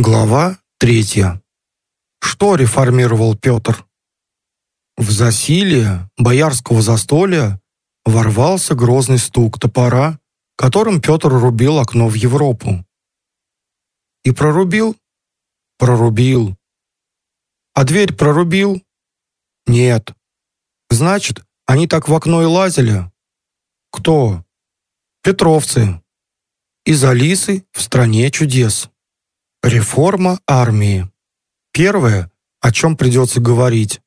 Глава третья. Что реформировал Петр? В засилие боярского застолья ворвался грозный стук топора, которым Петр рубил окно в Европу. И прорубил? Прорубил. А дверь прорубил? Нет. Значит, они так в окно и лазили? Кто? Петровцы. Из Алисы в стране чудес. Реформа армии. Первое, о чем придется говорить,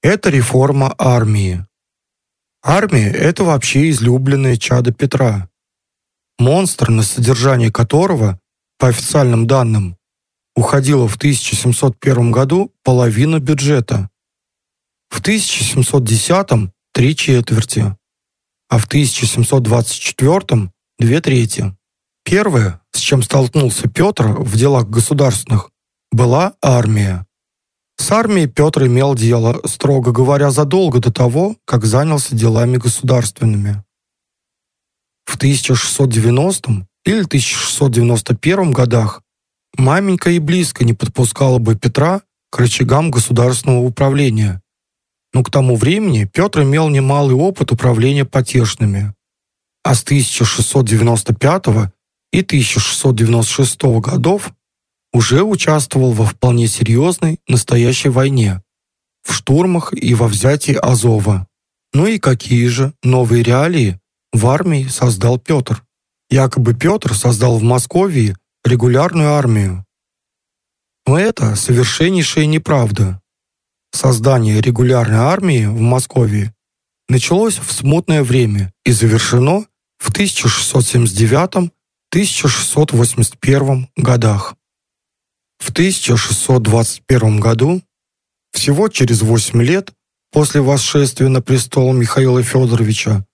это реформа армии. Армия – это вообще излюбленное чадо Петра. Монстр, на содержание которого, по официальным данным, уходила в 1701 году половина бюджета. В 1710 – три четверти, а в 1724 – две трети. Первое, с чем столкнулся Петр в делах государственных, была армия. С армией Петр имел дело, строго говоря, задолго до того, как занялся делами государственными. В 1690 или 1691 годах маменька и близко не подпускала бы Петра к рычагам государственного управления. Но к тому времени Петр имел немалый опыт управления потешными. А с 1695 и 1696 годов уже участвовал во вполне серьезной настоящей войне, в штурмах и во взятии Азова. Ну и какие же новые реалии в армии создал Петр? Якобы Петр создал в Москве регулярную армию. Но это совершеннейшая неправда. Создание регулярной армии в Москве началось в смутное время и завершено в 1679 1681 годах. В 1621 году, всего через 8 лет после восшествия на престол Михаила Федоровича,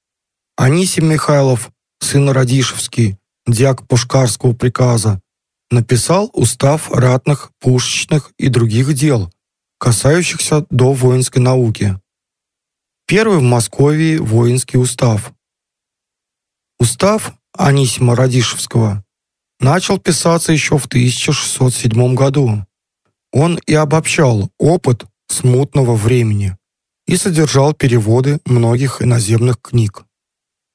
Анисим Михайлов, сын Радишевский, диак Пушкарского приказа, написал устав ратных, пушечных и других дел, касающихся до воинской науки. Первый в Москве воинский устав. Устав Анисима Радишевского начал писаться еще в 1607 году. Он и обобщал опыт смутного времени и содержал переводы многих иноземных книг.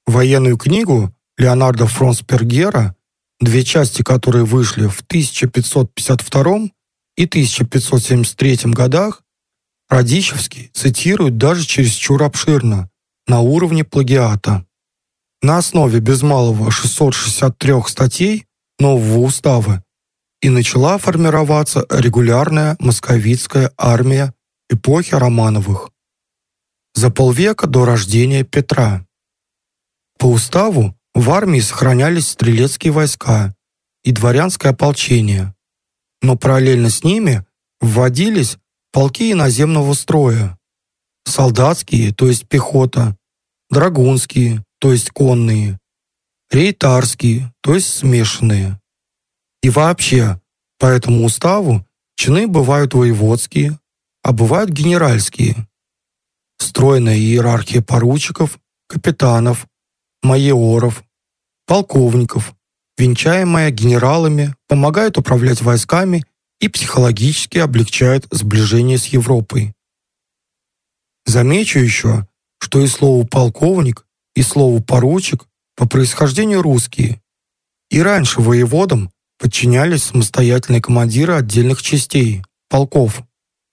Военную книгу Леонардо Фронспергера, две части которой вышли в 1552 и 1573 годах, Радищевский цитирует даже чересчур обширно, на уровне плагиата. На основе без малого 663 статей нового устава и начала формироваться регулярная московитская армия эпохи Романовых. За полвека до рождения Петра. По уставу в армии сохранялись стрелецкие войска и дворянское ополчение, но параллельно с ними вводились полки иноземного строя, солдатские, то есть пехота, драгунские, то есть конные, рейтарские, то есть смешанные. И вообще, по этому уставу чины бывают воеводские, а бывают генеральские. Стройная иерархия поручиков, капитанов, майоров, полковников, венчаемая генералами, помогает управлять войсками и психологически облегчает сближение с Европой. Замечу еще, что и слово «полковник» и слову «поручик» по происхождению русские. И раньше воеводам подчинялись самостоятельные командиры отдельных частей, полков,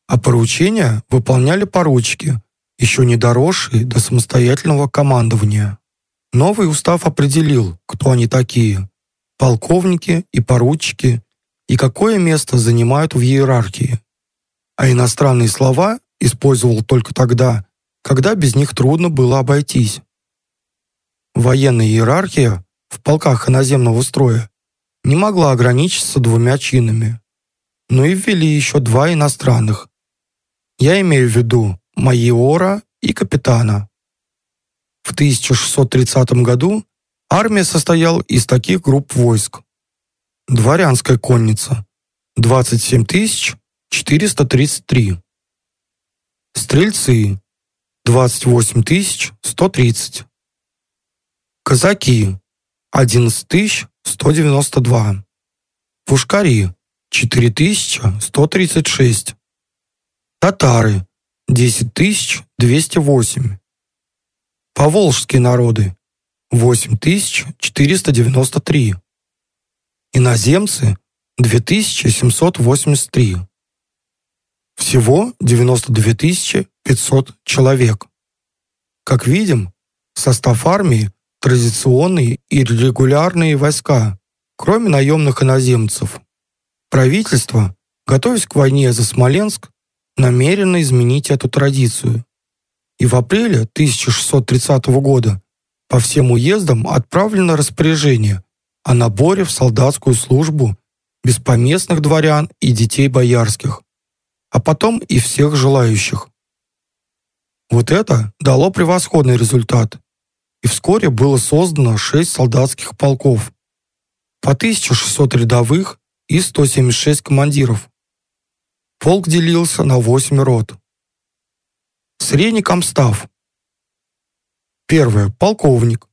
а поручения выполняли поручики, еще не доросшие до самостоятельного командования. Новый устав определил, кто они такие – полковники и поручики, и какое место занимают в иерархии. А иностранные слова использовал только тогда, когда без них трудно было обойтись. Военная иерархия в полках иноземного строя не могла ограничиться двумя чинами, но и ввели еще два иностранных. Я имею в виду майора и капитана. В 1630 году армия состояла из таких групп войск. Дворянская конница – 27 433. Стрельцы – 28 130. Казаки – 11 192. Пушкари 4136. Татары 10208. Поволжские народы 8493. Иноземцы 2783. Всего 92 500 человек. Как видим, состав армии – традиционные и регулярные войска, кроме наемных иноземцев. Правительство, готовясь к войне за Смоленск, намерено изменить эту традицию. И в апреле 1630 года по всем уездам отправлено распоряжение о наборе в солдатскую службу беспоместных дворян и детей боярских, а потом и всех желающих. Вот это дало превосходный результат, и вскоре было создано шесть солдатских полков, по 1600 рядовых и 176 командиров. Полк делился на 8 рот. Средний комстав. Первое полковник.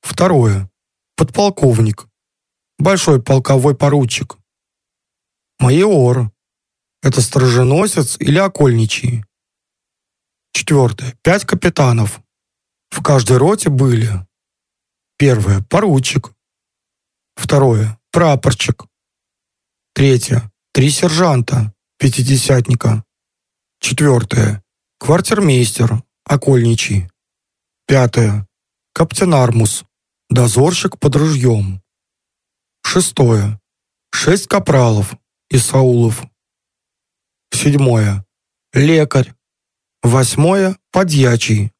Второе подполковник. Большой полковой поручик. Майор. Это стороженосец или окольничий. Четвертое. Пять капитанов. В каждой роте были. Первое. Поручик. Второе. Прапорчик. Третье. Три сержанта. Пятидесятника. Четвертое. Квартирмейстер. Окольничий. Пятое. Каптенармус. Дозорщик под ружьем. Шестое. Шесть капралов. Исаулов. Седьмое. Лекарь. Восьмое. Подьячий.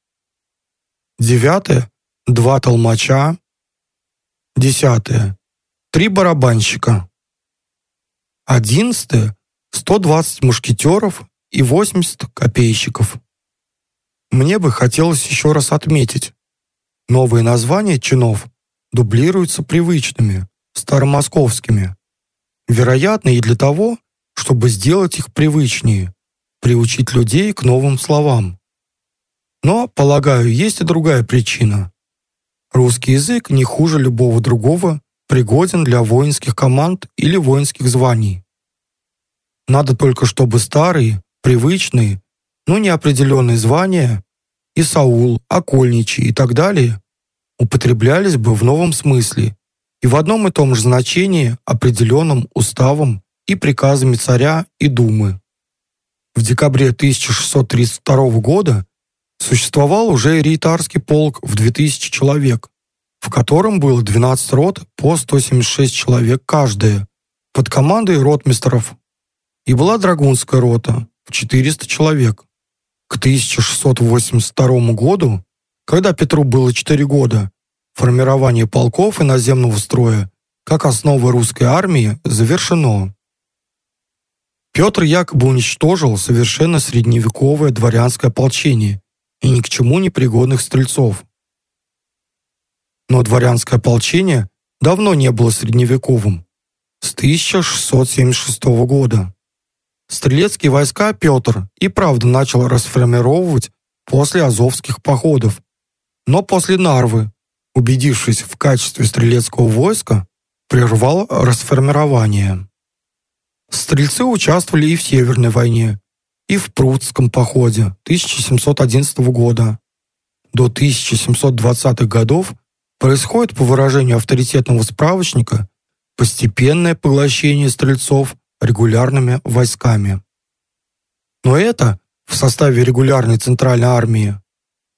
Девятое. Два толмача. Десятое. Три барабанщика. Одиннадцатое. Сто двадцать мушкетеров и восемьдесят копейщиков. Мне бы хотелось еще раз отметить. Новые названия чинов дублируются привычными, старомосковскими. Вероятно, и для того, чтобы сделать их привычнее, приучить людей к новым словам. Но, полагаю, есть и другая причина. Русский язык не хуже любого другого пригоден для воинских команд или воинских званий. Надо только, чтобы старые, привычные, но неопределенные звания и Саул, Окольничий и так далее употреблялись бы в новом смысле и в одном и том же значении, определенном уставом и приказами царя и думы. В декабре 1632 года существовал уже рейтарский полк в 2000 человек, в котором было 12 рот по 176 человек каждая, под командой ротмистров, и была драгунская рота в 400 человек. К 1682 году, когда Петру было 4 года, формирование полков и наземного строя как основы русской армии завершено. Петр якобы уничтожил совершенно средневековое дворянское ополчение и ни к чему не пригодных стрельцов. Но дворянское ополчение давно не было средневековым, с 1676 года. Стрелецкие войска Петр и правда начал расформировать после азовских походов, но после Нарвы, убедившись в качестве стрелецкого войска, прервал расформирование. Стрельцы участвовали и в Северной войне, и в Прудском походе 1711 года. До 1720-х годов происходит, по выражению авторитетного справочника, постепенное поглощение стрельцов регулярными войсками. Но это в составе регулярной центральной армии.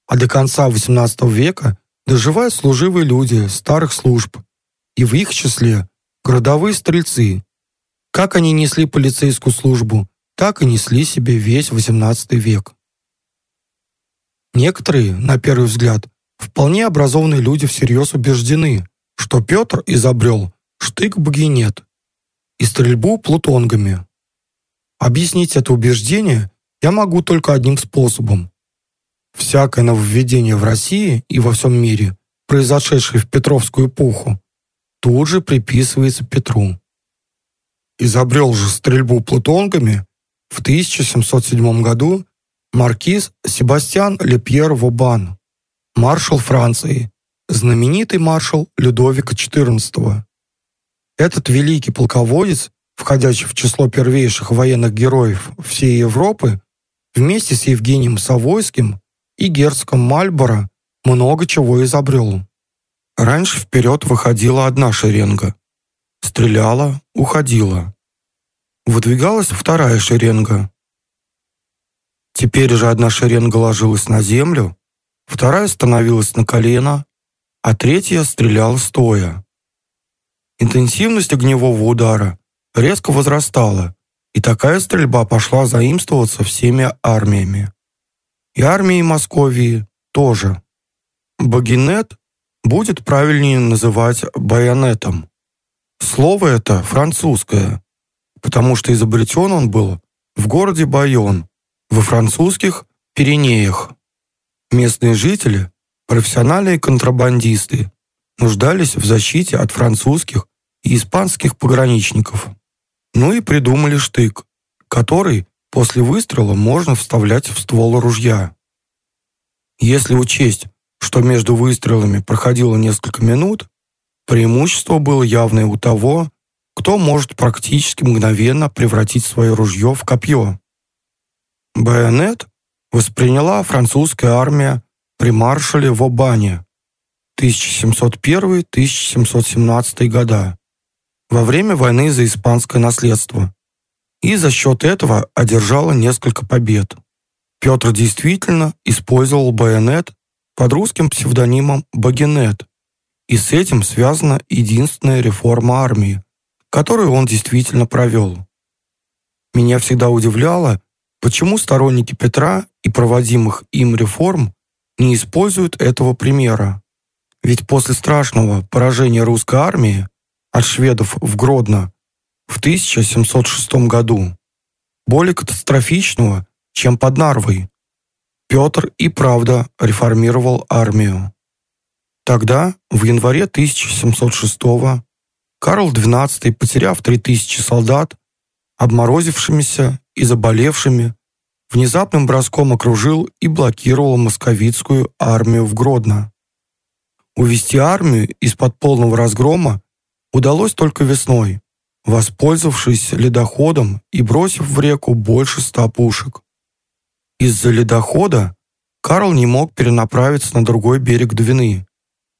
А до конца XVIII века доживают служивые люди старых служб, и в их числе городовые стрельцы. Как они несли полицейскую службу, так и несли себе весь XVIII век. Некоторые, на первый взгляд, вполне образованные люди всерьез убеждены, что Петр изобрел штык-багинет, и стрельбу плутонгами. Объяснить это убеждение я могу только одним способом. Всякое нововведение в России и во всем мире, произошедшее в Петровскую эпоху, тут же приписывается Петру. Изобрел же стрельбу плутонгами в 1707 году маркиз Себастьян Лепьер Вобан, маршал Франции, знаменитый маршал Людовика XIV. Этот великий полководец входящий в число первейших военных героев всей Европы, вместе с Евгением Савойским и герцогом Мальборо много чего изобрел. Раньше вперед выходила одна шеренга. Стреляла, уходила. Выдвигалась вторая шеренга. Теперь же одна шеренга ложилась на землю, вторая становилась на колено, а третья стреляла стоя. Интенсивность огневого удара резко возрастала, и такая стрельба пошла заимствоваться всеми армиями. И армией Московии тоже. Багинет будет правильнее называть байонетом. Слово это французское, потому что изобретен он был в городе Байон, во французских Пиренеях. Местные жители, профессиональные контрабандисты, нуждались в защите от французских и испанских пограничников. Ну и придумали штык, который после выстрела можно вставлять в ствол ружья. Если учесть, что между выстрелами проходило несколько минут, преимущество было явное у того, кто может практически мгновенно превратить свое ружье в копье. Байонет восприняла французская армия при маршале в Обане 1701-1717 года во время войны за испанское наследство и за счет этого одержала несколько побед. Петр действительно использовал байонет под русским псевдонимом Багинет, и с этим связана единственная реформа армии, которую он действительно провел. Меня всегда удивляло, почему сторонники Петра и проводимых им реформ не используют этого примера. Ведь после страшного поражения русской армии от шведов в Гродно в 1706 году, более катастрофичного, чем под Нарвой. Петр и правда реформировал армию. Тогда, в январе 1706 Карл XII, потеряв 3000 солдат, обморозившимися и заболевшими, внезапным броском окружил и блокировал московитскую армию в Гродно. Увести армию из-под полного разгрома удалось только весной, воспользовавшись ледоходом и бросив в реку больше ста пушек. Из-за ледохода Карл не мог перенаправиться на другой берег Двины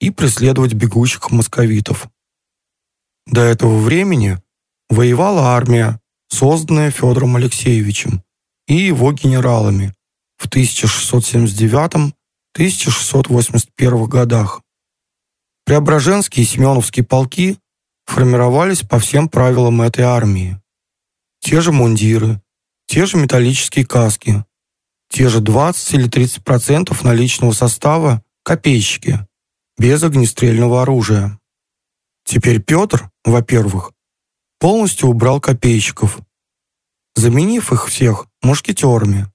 и преследовать бегущих московитов. До этого времени воевала армия, созданная Федором Алексеевичем и его генералами в 1679-1681 годах. Преображенские и Семеновские полки формировались по всем правилам этой армии. Те же мундиры, те же металлические каски, те же 20 или 30% наличного состава копейщики, без огнестрельного оружия. Теперь Петр, во-первых, полностью убрал копейщиков, заменив их всех мушкетерами.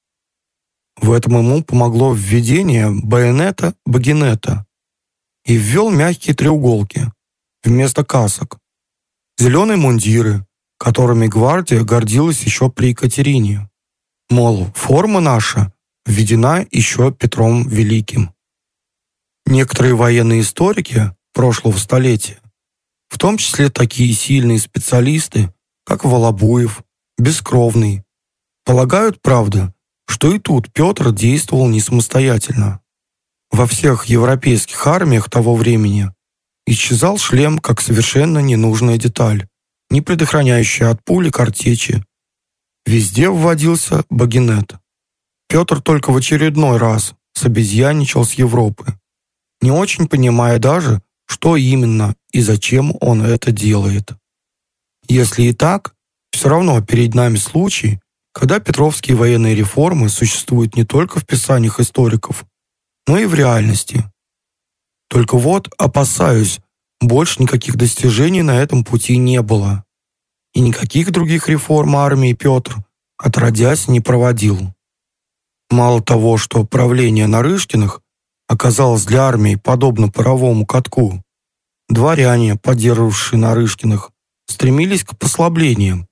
В этом ему помогло введение байонета-багинета и ввел мягкие треуголки, вместо касок. Зеленые мундиры, которыми гвардия гордилась еще при Екатерине. Мол, форма наша введена еще Петром Великим. Некоторые военные историки прошлого столетия, в том числе такие сильные специалисты, как Волобуев, Бескровный, полагают, правда, что и тут Петр действовал не самостоятельно. Во всех европейских армиях того времени Исчезал шлем как совершенно ненужная деталь, не предохраняющая от пули картечи. Везде вводился багинет. Петр только в очередной раз собезьяничал с Европы, не очень понимая даже, что именно и зачем он это делает. Если и так, все равно перед нами случай, когда петровские военные реформы существуют не только в писаниях историков, но и в реальности. Только вот опасаюсь, больше никаких достижений на этом пути не было. И никаких других реформ армии Петр, отродясь, не проводил. Мало того, что правление Нарышкиных оказалось для армии подобно паровому катку, дворяне, поддерживавшие Нарышкиных, стремились к послаблениям,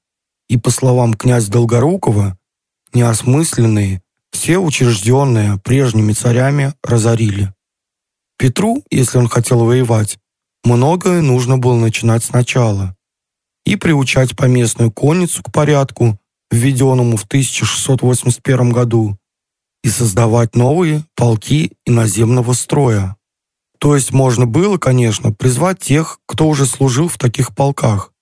и, по словам князя Долгорукова, неосмысленные, все учрежденные прежними царями разорили. Петру, если он хотел воевать, многое нужно было начинать сначала. и приучать поместную конницу к порядку, введенному в 1681 году, и создавать новые полки иноземного строя. То есть можно было, конечно, призвать тех, кто уже служил в таких полках.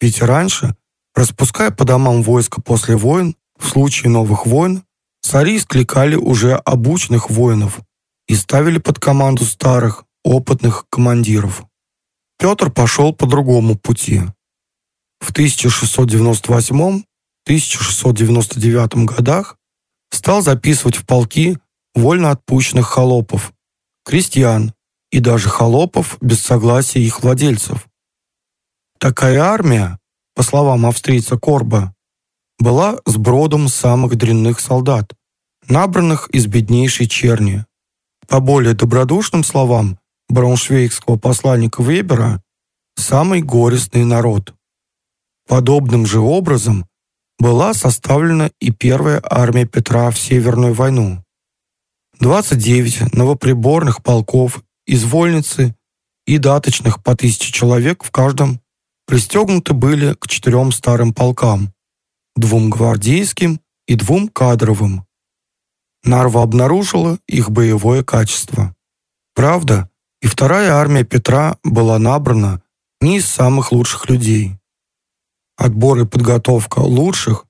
Ведь раньше, распуская по домам войска после войн, в случае новых войн, цари скликали уже обученных воинов и ставили под команду старых, опытных командиров. Петр пошел по другому пути. В 1698-1699 годах стал записывать в полки вольно отпущенных холопов, крестьян и даже холопов без согласия их владельцев. Такая армия, по словам австрийца Корба, была сбродом самых дрянных солдат, набранных из беднейшей черни. По более добродушным словам брауншвейгского посланника Вебера, самый горестный народ. Подобным же образом была составлена и первая армия Петра в Северную войну. 29 новоприборных полков из вольницы и даточных по тысяче человек в каждом пристегнуты были к четырем старым полкам, двум гвардейским и двум кадровым. Нарва обнаружила их боевое качество. Правда, и вторая армия Петра была набрана не из самых лучших людей. Отбор и подготовка лучших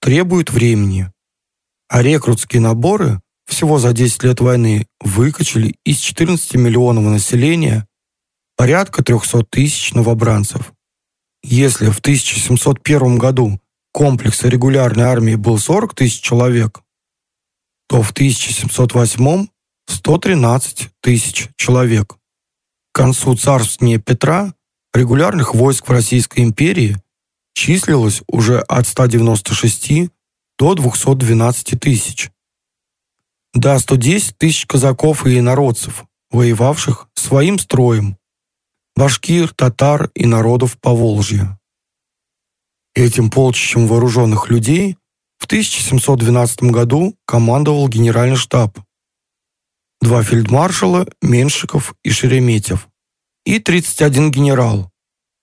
требуют времени, а рекрутские наборы всего за 10 лет войны выкачали из 14 миллионов населения порядка 300 тысяч новобранцев. Если в 1701 году комплекс регулярной армии был 40 тысяч человек, то в 1708 – 113 тысяч человек. К концу царствования Петра регулярных войск в Российской империи числилось уже от 196 до 212 тысяч. До 110 тысяч казаков и инородцев, воевавших своим строем, башкир, татар и народов Поволжья. Этим полчищем вооруженных людей в 1712 году командовал генеральный штаб, два фельдмаршала Меншиков и Шереметьев и 31 генерал,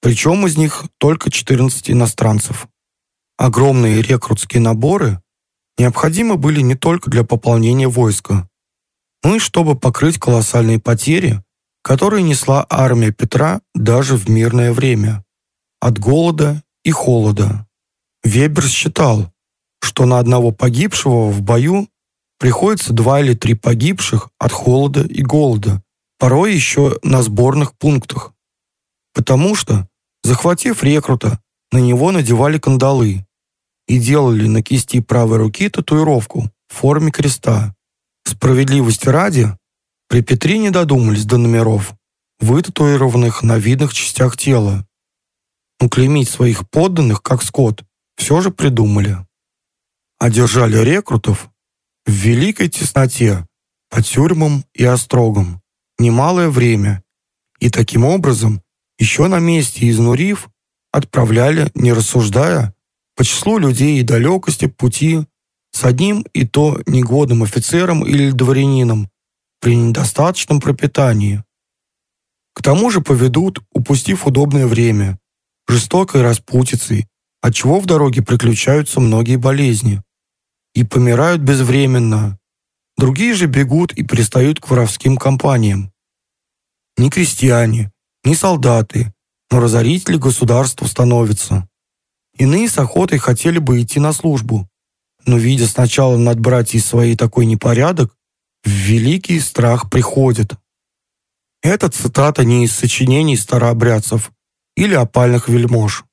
причем из них только 14 иностранцев. Огромные рекрутские наборы необходимы были не только для пополнения войска, но и чтобы покрыть колоссальные потери, которые несла армия Петра даже в мирное время, от голода и холода. Вебер считал, что на одного погибшего в бою приходится два или три погибших от холода и голода, порой еще на сборных пунктах. Потому что, захватив рекрута, на него надевали кандалы, и делали на кисти правой руки татуировку в форме креста. Справедливости ради, при Петре не додумались до номеров, вытатуированных на видных частях тела. Но клеймить своих подданных, как скот, все же придумали. Одержали рекрутов в великой тесноте, по тюрьмам и острогам, немалое время, и таким образом, еще на месте изнурив, отправляли, не рассуждая, по числу людей и далекости пути с одним и то негодным офицером или дворянином при недостаточном пропитании. К тому же поведут, упустив удобное время, жестокой распутицей, отчего в дороге приключаются многие болезни, и помирают безвременно. Другие же бегут и пристают к воровским компаниям. Ни крестьяне, ни солдаты, но разорители государства становятся. Иные с охотой хотели бы идти на службу, но, видя сначала над братьей своей такой непорядок, в великий страх приходит. Это цитата не из сочинений старообрядцев или опальных вельмож.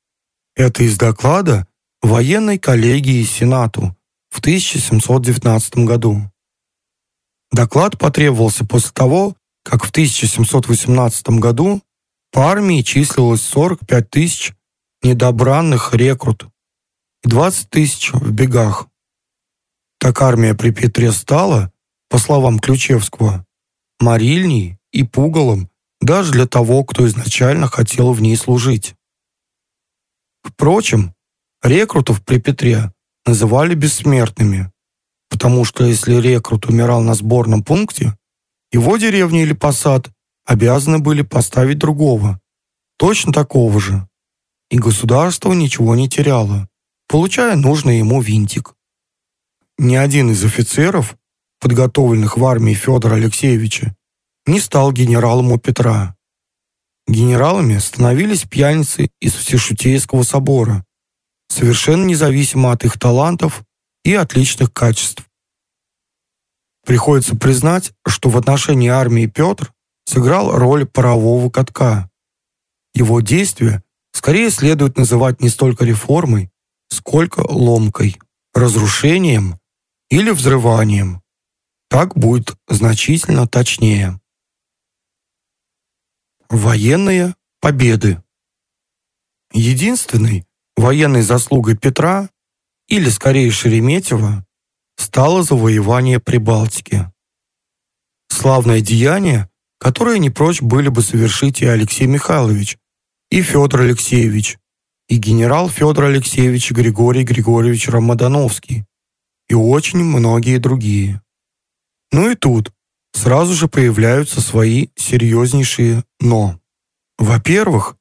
Это из доклада военной коллегии Сенату в 1719 году. Доклад потребовался после того, как в 1718 году по армии числилось 45 тысяч недобранных рекрут и 20 тысяч в бегах. Так армия при Петре стала, по словам Ключевского, морильней и пугалом даже для того, кто изначально хотел в ней служить. Впрочем, рекрутов при Петре называли бессмертными, потому что если рекрут умирал на сборном пункте, его деревня или посад обязаны были поставить другого, точно такого же, и государство ничего не теряло, получая нужный ему винтик. Ни один из офицеров, подготовленных в армии Федора Алексеевича, не стал генералом у Петра. Генералами становились пьяницы из Всешутейского собора, совершенно независимо от их талантов и отличных качеств. Приходится признать, что в отношении армии Петр сыграл роль парового катка. Его действия скорее следует называть не столько реформой, сколько ломкой, разрушением или взрыванием. Так будет значительно точнее. Военные победы Единственной военной заслугой Петра, или скорее Шереметьева, стало завоевание Прибалтики. Славное деяние, которое не прочь были бы совершить и Алексей Михайлович, и Федор Алексеевич, и генерал Федор Алексеевич Григорий Григорьевич Рамадановский, и очень многие другие. Ну и тут сразу же появляются свои серьезнейшие «но». Во-первых,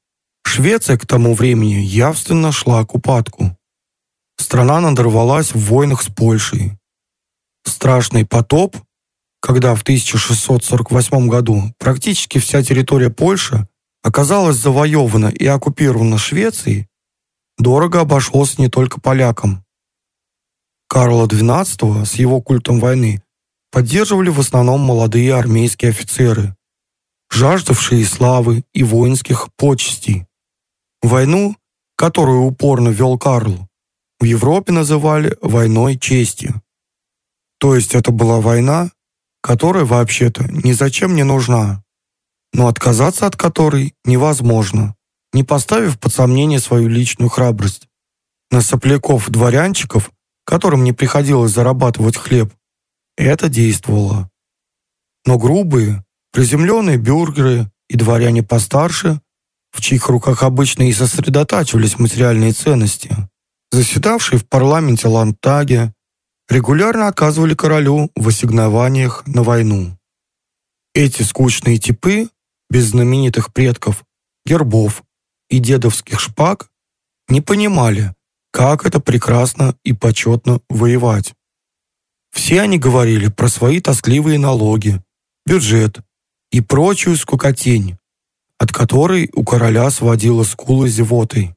Швеция к тому времени явственно шла к упадку. Страна надорвалась в войнах с Польшей. Страшный потоп, когда в 1648 году практически вся территория Польши оказалась завоевана и оккупирована Швецией, дорого обошелся не только полякам. Карла XII с его культом войны поддерживали в основном молодые армейские офицеры, жаждавшие славы и воинских почестей. Войну, которую упорно вел Карл, в Европе называли «войной чести». То есть это была война, которая вообще-то ни зачем не нужна, но отказаться от которой невозможно, не поставив под сомнение свою личную храбрость. На сопляков-дворянчиков, которым не приходилось зарабатывать хлеб, это действовало. Но грубые, приземленные бюргеры и дворяне постарше, в чьих руках обычно и сосредотачивались материальные ценности, заседавшие в парламенте Лантаге, регулярно оказывали королю в ассигнованиях на войну. Эти скучные типы, без знаменитых предков, гербов и дедовских шпаг, не понимали, как это прекрасно и почетно воевать. Все они говорили про свои тоскливые налоги, бюджет и прочую скукотень, от которой у короля сводила скулы зевотой.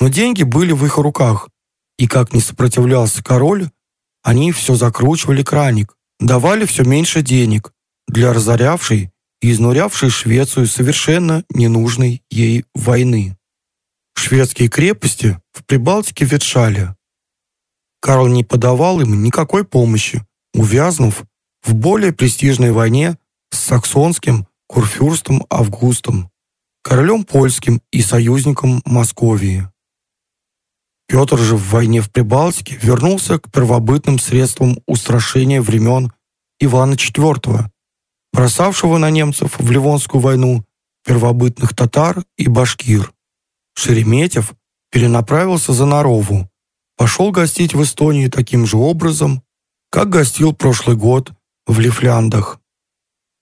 Но деньги были в их руках, и как не сопротивлялся король, они все закручивали краник, давали все меньше денег для разорявшей и изнурявшей Швецию совершенно ненужной ей войны. Шведские крепости в Прибалтике ветшали. Карл не подавал им никакой помощи, увязнув в более престижной войне с саксонским курфюрстом Августом, королем польским и союзником Московии. Петр же в войне в Прибалтике вернулся к первобытным средствам устрашения времен Ивана IV, бросавшего на немцев в Ливонскую войну первобытных татар и башкир. Шереметьев перенаправился за Нарову, пошел гостить в Эстонии таким же образом, как гостил прошлый год в Лифляндах.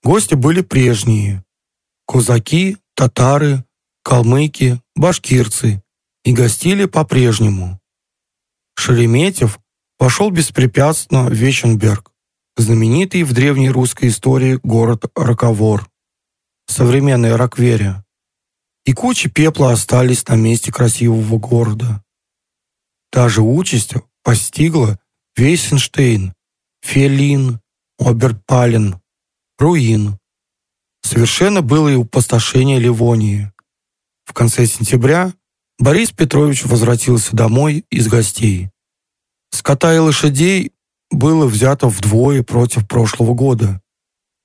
Гости были прежние – козаки, татары, калмыки, башкирцы, и гостили по-прежнему. Шереметьев пошел беспрепятственно в Веченберг, знаменитый в древней русской истории город Раковор, современный Ракверия, и кучи пепла остались на месте красивого города. Та же участь постигла Вейсенштейн, Фелин, Оберпален, Руин. Совершенно было и опустошение Ливонии. В конце сентября Борис Петрович возвратился домой из гостей. Скота и лошадей было взято вдвое против прошлого года,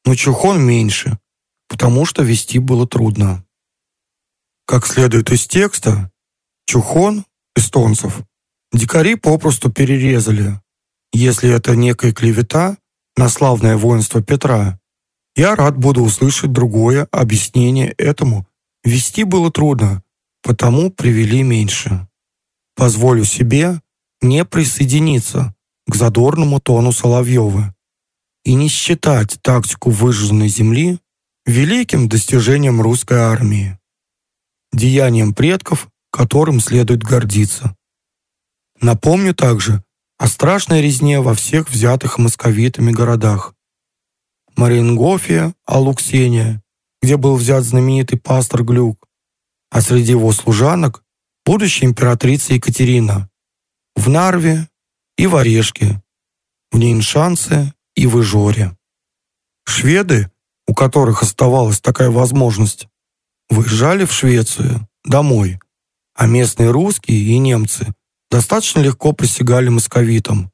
но чухон меньше, потому что вести было трудно. Как следует из текста, чухон эстонцев дикари попросту перерезали. Если это некая клевета на славное воинство Петра, я рад буду услышать другое объяснение этому. Вести было трудно, потому привели меньше. Позволю себе не присоединиться к задорному тону Соловьева и не считать тактику выжженной земли великим достижением русской армии. деянием предков, которым следует гордиться. Напомню также о страшной резне во всех взятых московитами городах. Мариенгофе, Алуксения, где был взят знаменитый пастор Глюк, а среди его служанок будущая императрица Екатерина, в Нарве и в Орешке, в Нейншанце и в Ижоре. Шведы, у которых оставалась такая возможность, выезжали в Швецию, домой, а местные русские и немцы достаточно легко присягали московитам.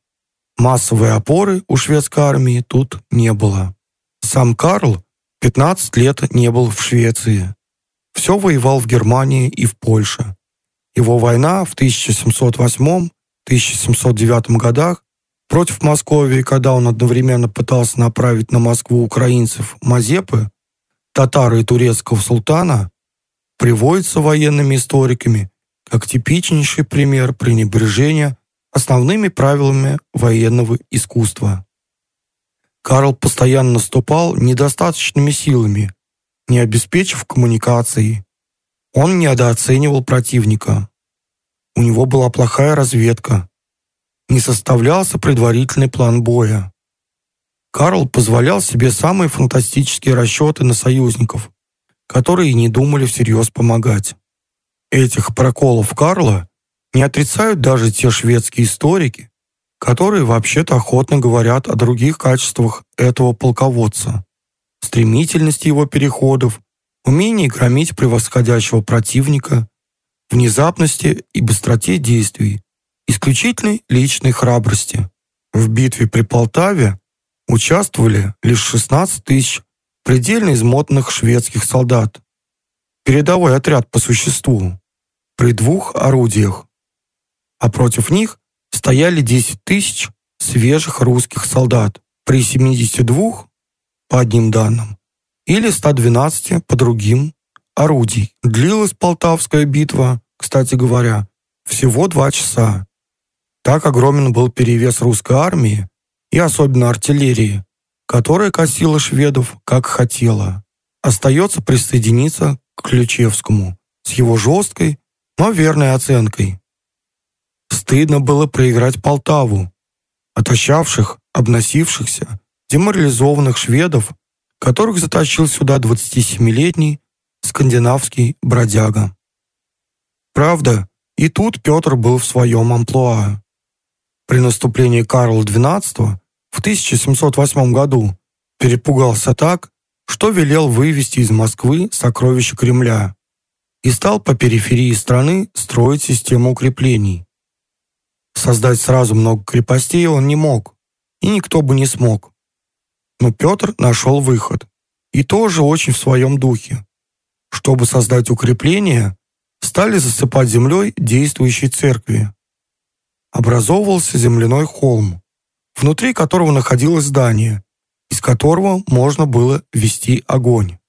Массовой опоры у шведской армии тут не было. Сам Карл 15 лет не был в Швеции. Все воевал в Германии и в Польше. Его война в 1708-1709 годах против Московии, когда он одновременно пытался направить на Москву украинцев Мазепы, татары и турецкого султана, приводится военными историками как типичнейший пример пренебрежения основными правилами военного искусства. Карл постоянно наступал недостаточными силами, не обеспечив коммуникации. Он недооценивал противника. У него была плохая разведка. Не составлялся предварительный план боя. Карл позволял себе самые фантастические расчеты на союзников, которые не думали всерьез помогать. Этих проколов Карла не отрицают даже те шведские историки, которые вообще-то охотно говорят о других качествах этого полководца. Стремительности его переходов, умении громить превосходящего противника, внезапности и быстроте действий, исключительной личной храбрости. В битве при Полтаве участвовали лишь 16 тысяч предельно измотанных шведских солдат. Передовой отряд по существу при двух орудиях, а против них стояли 10 тысяч свежих русских солдат при 72, по одним данным, или 112 по другим орудий. Длилась Полтавская битва, кстати говоря, всего два часа. Так огромен был перевес русской армии и особенно артиллерии, которая косила шведов как хотела. Остается присоединиться к Ключевскому с его жесткой но верной оценкой. Стыдно было проиграть Полтаву, отощавших, обносившихся, деморализованных шведов, которых затащил сюда 27-летний скандинавский бродяга. Правда, и тут Петр был в своем амплуа. При наступлении Карла XII в 1708 году перепугался так, что велел вывести из Москвы сокровища Кремля и стал по периферии страны строить систему укреплений. Создать сразу много крепостей он не мог, и никто бы не смог. Но Петр нашел выход, и тоже очень в своем духе. Чтобы создать укрепления, стали засыпать землей действующие церкви. Образовывался земляной холм, внутри которого находилось здание, из которого можно было вести огонь.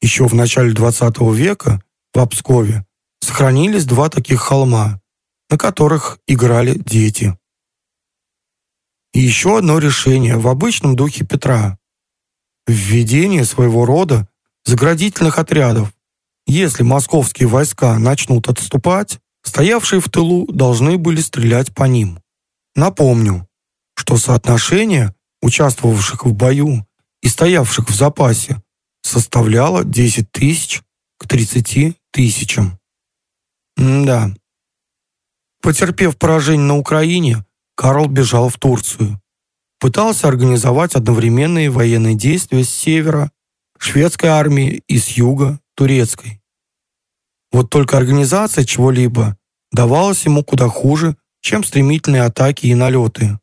Еще в начале XX века в Обскове сохранились два таких холма, на которых играли дети. И еще одно решение в обычном духе Петра – введение своего рода заградительных отрядов. Если московские войска начнут отступать, стоявшие в тылу должны были стрелять по ним. Напомню, что соотношение участвовавших в бою и стоявших в запасе составляла 10 тысяч к 30 тысячам. М да. Потерпев поражение на Украине, Карл бежал в Турцию. Пытался организовать одновременные военные действия с севера, шведской армии и с юга, турецкой. Вот только организация чего-либо давалась ему куда хуже, чем стремительные атаки и налеты.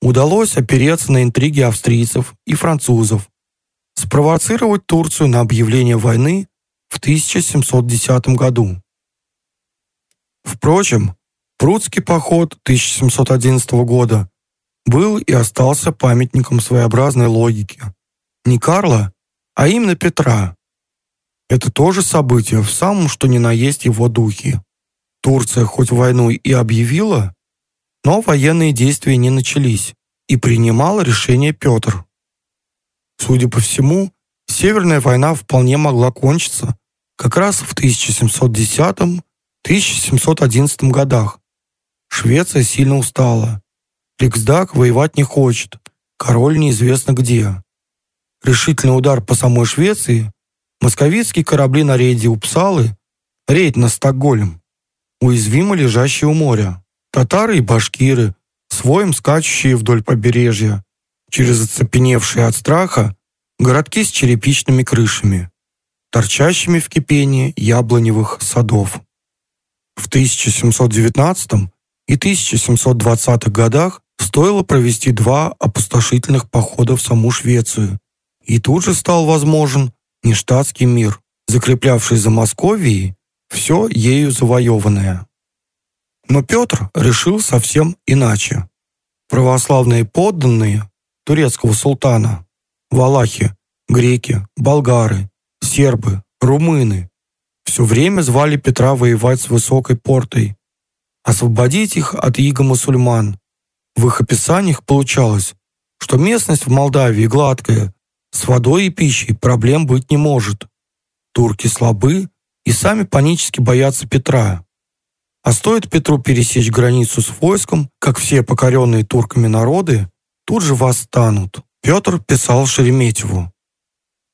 Удалось опереться на интриги австрийцев и французов, спровоцировать Турцию на объявление войны в 1710 году. Впрочем, Прудский поход 1711 года был и остался памятником своеобразной логики. Не Карла, а именно Петра. Это тоже событие в самом что ни на есть его духе. Турция хоть войну и объявила, но военные действия не начались, и принимал решение Петр. Судя по всему, Северная война вполне могла кончиться как раз в 1710-1711 годах. Швеция сильно устала. Риксдаг воевать не хочет, король неизвестно где. Решительный удар по самой Швеции, московицкие корабли на рейде Упсалы, рейд на Стокгольм, уязвимо лежащие у моря. Татары и башкиры, своим скачущие вдоль побережья, через оцепеневшие от страха городки с черепичными крышами, торчащими в кипении яблоневых садов. В 1719 и 1720 годах стоило провести два опустошительных похода в саму Швецию, и тут же стал возможен нештатский мир, закреплявший за Московией все ею завоеванное. Но Петр решил совсем иначе. Православные подданные турецкого султана, валахи, греки, болгары, сербы, румыны все время звали Петра воевать с высокой портой, освободить их от иго мусульман. В их описаниях получалось, что местность в Молдавии гладкая, с водой и пищей проблем быть не может. Турки слабы и сами панически боятся Петра. А стоит Петру пересечь границу с войском, как все покоренные турками народы тут же восстанут. Петр писал Шереметьеву.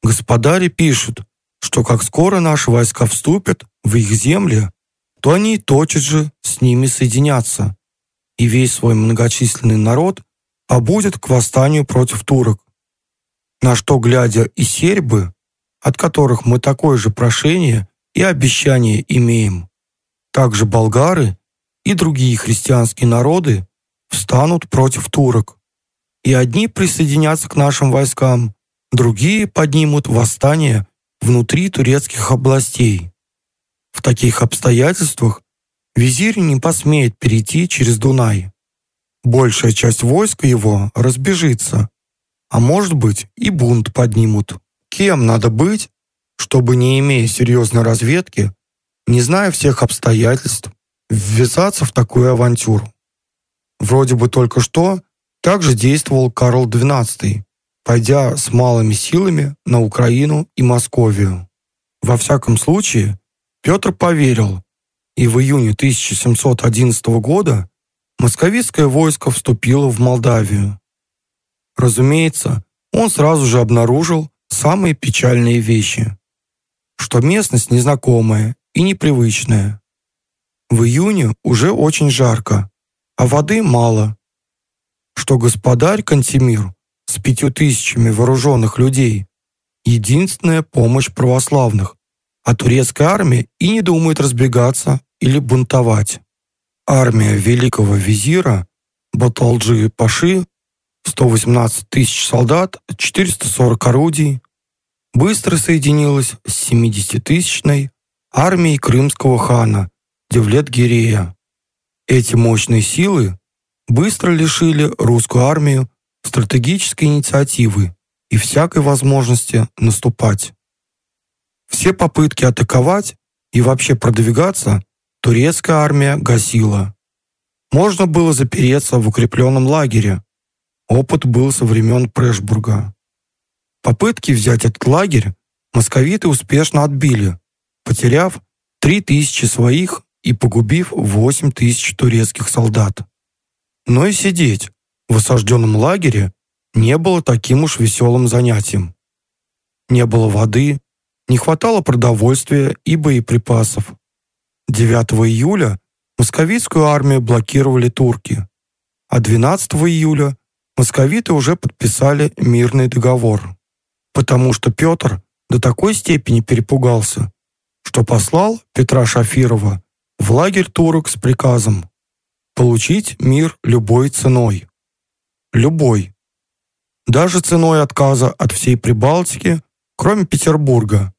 «Господари пишут, что как скоро наши войска вступят в их земли, то они тотчас же с ними соединятся, и весь свой многочисленный народ побудет к восстанию против турок. На что, глядя и сербы, от которых мы такое же прошение и обещание имеем, также болгары и другие христианские народы встанут против турок. И одни присоединятся к нашим войскам, другие поднимут восстание внутри турецких областей. В таких обстоятельствах визирь не посмеет перейти через Дунай. Большая часть войска его разбежится, а может быть и бунт поднимут. Кем надо быть, чтобы, не имея серьезной разведки, не зная всех обстоятельств, ввязаться в такую авантюру. Вроде бы только что так же действовал Карл XII, пойдя с малыми силами на Украину и Московию. Во всяком случае, Петр поверил, и в июне 1711 года московитское войско вступило в Молдавию. Разумеется, он сразу же обнаружил самые печальные вещи, что местность незнакомая и непривычная. В июне уже очень жарко, а воды мало. Что господарь Кантемир с пятью тысячами вооруженных людей – единственная помощь православных, а турецкая армия и не думает разбегаться или бунтовать. Армия великого визира Баталджи Паши 118 тысяч солдат, 440 орудий, быстро соединилась с 70-тысячной армией крымского хана Девлет-Гирея. Эти мощные силы быстро лишили русскую армию стратегической инициативы и всякой возможности наступать. Все попытки атаковать и вообще продвигаться турецкая армия гасила. Можно было запереться в укрепленном лагере. Опыт был со времен Прешбурга. Попытки взять этот лагерь московиты успешно отбили, потеряв 3000 своих и погубив 8000 турецких солдат. Но и сидеть в осажденном лагере не было таким уж веселым занятием. Не было воды, не хватало продовольствия и боеприпасов. 9 июля московитскую армию блокировали турки, а 12 июля московиты уже подписали мирный договор, потому что Петр до такой степени перепугался, что послал Петра Шафирова в лагерь турок с приказом получить мир любой ценой. Любой. Даже ценой отказа от всей Прибалтики, кроме Петербурга.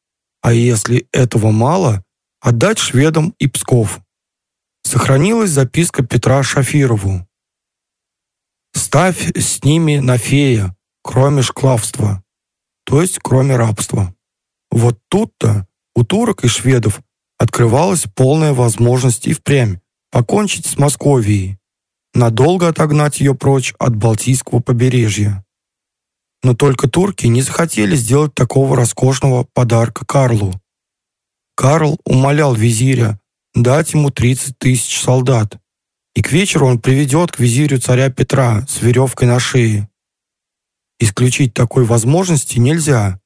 А если этого мало, отдать шведам и Псков. Сохранилась записка Петра Шафирову. «Ставь с ними на фея, кроме шклавства, то есть кроме рабства». Вот тут-то у турок и шведов открывалась полная возможность и впрямь покончить с Московией, надолго отогнать ее прочь от Балтийского побережья. Но только турки не захотели сделать такого роскошного подарка Карлу. Карл умолял визиря дать ему 30 тысяч солдат, и к вечеру он приведет к визирю царя Петра с веревкой на шее. Исключить такой возможности нельзя,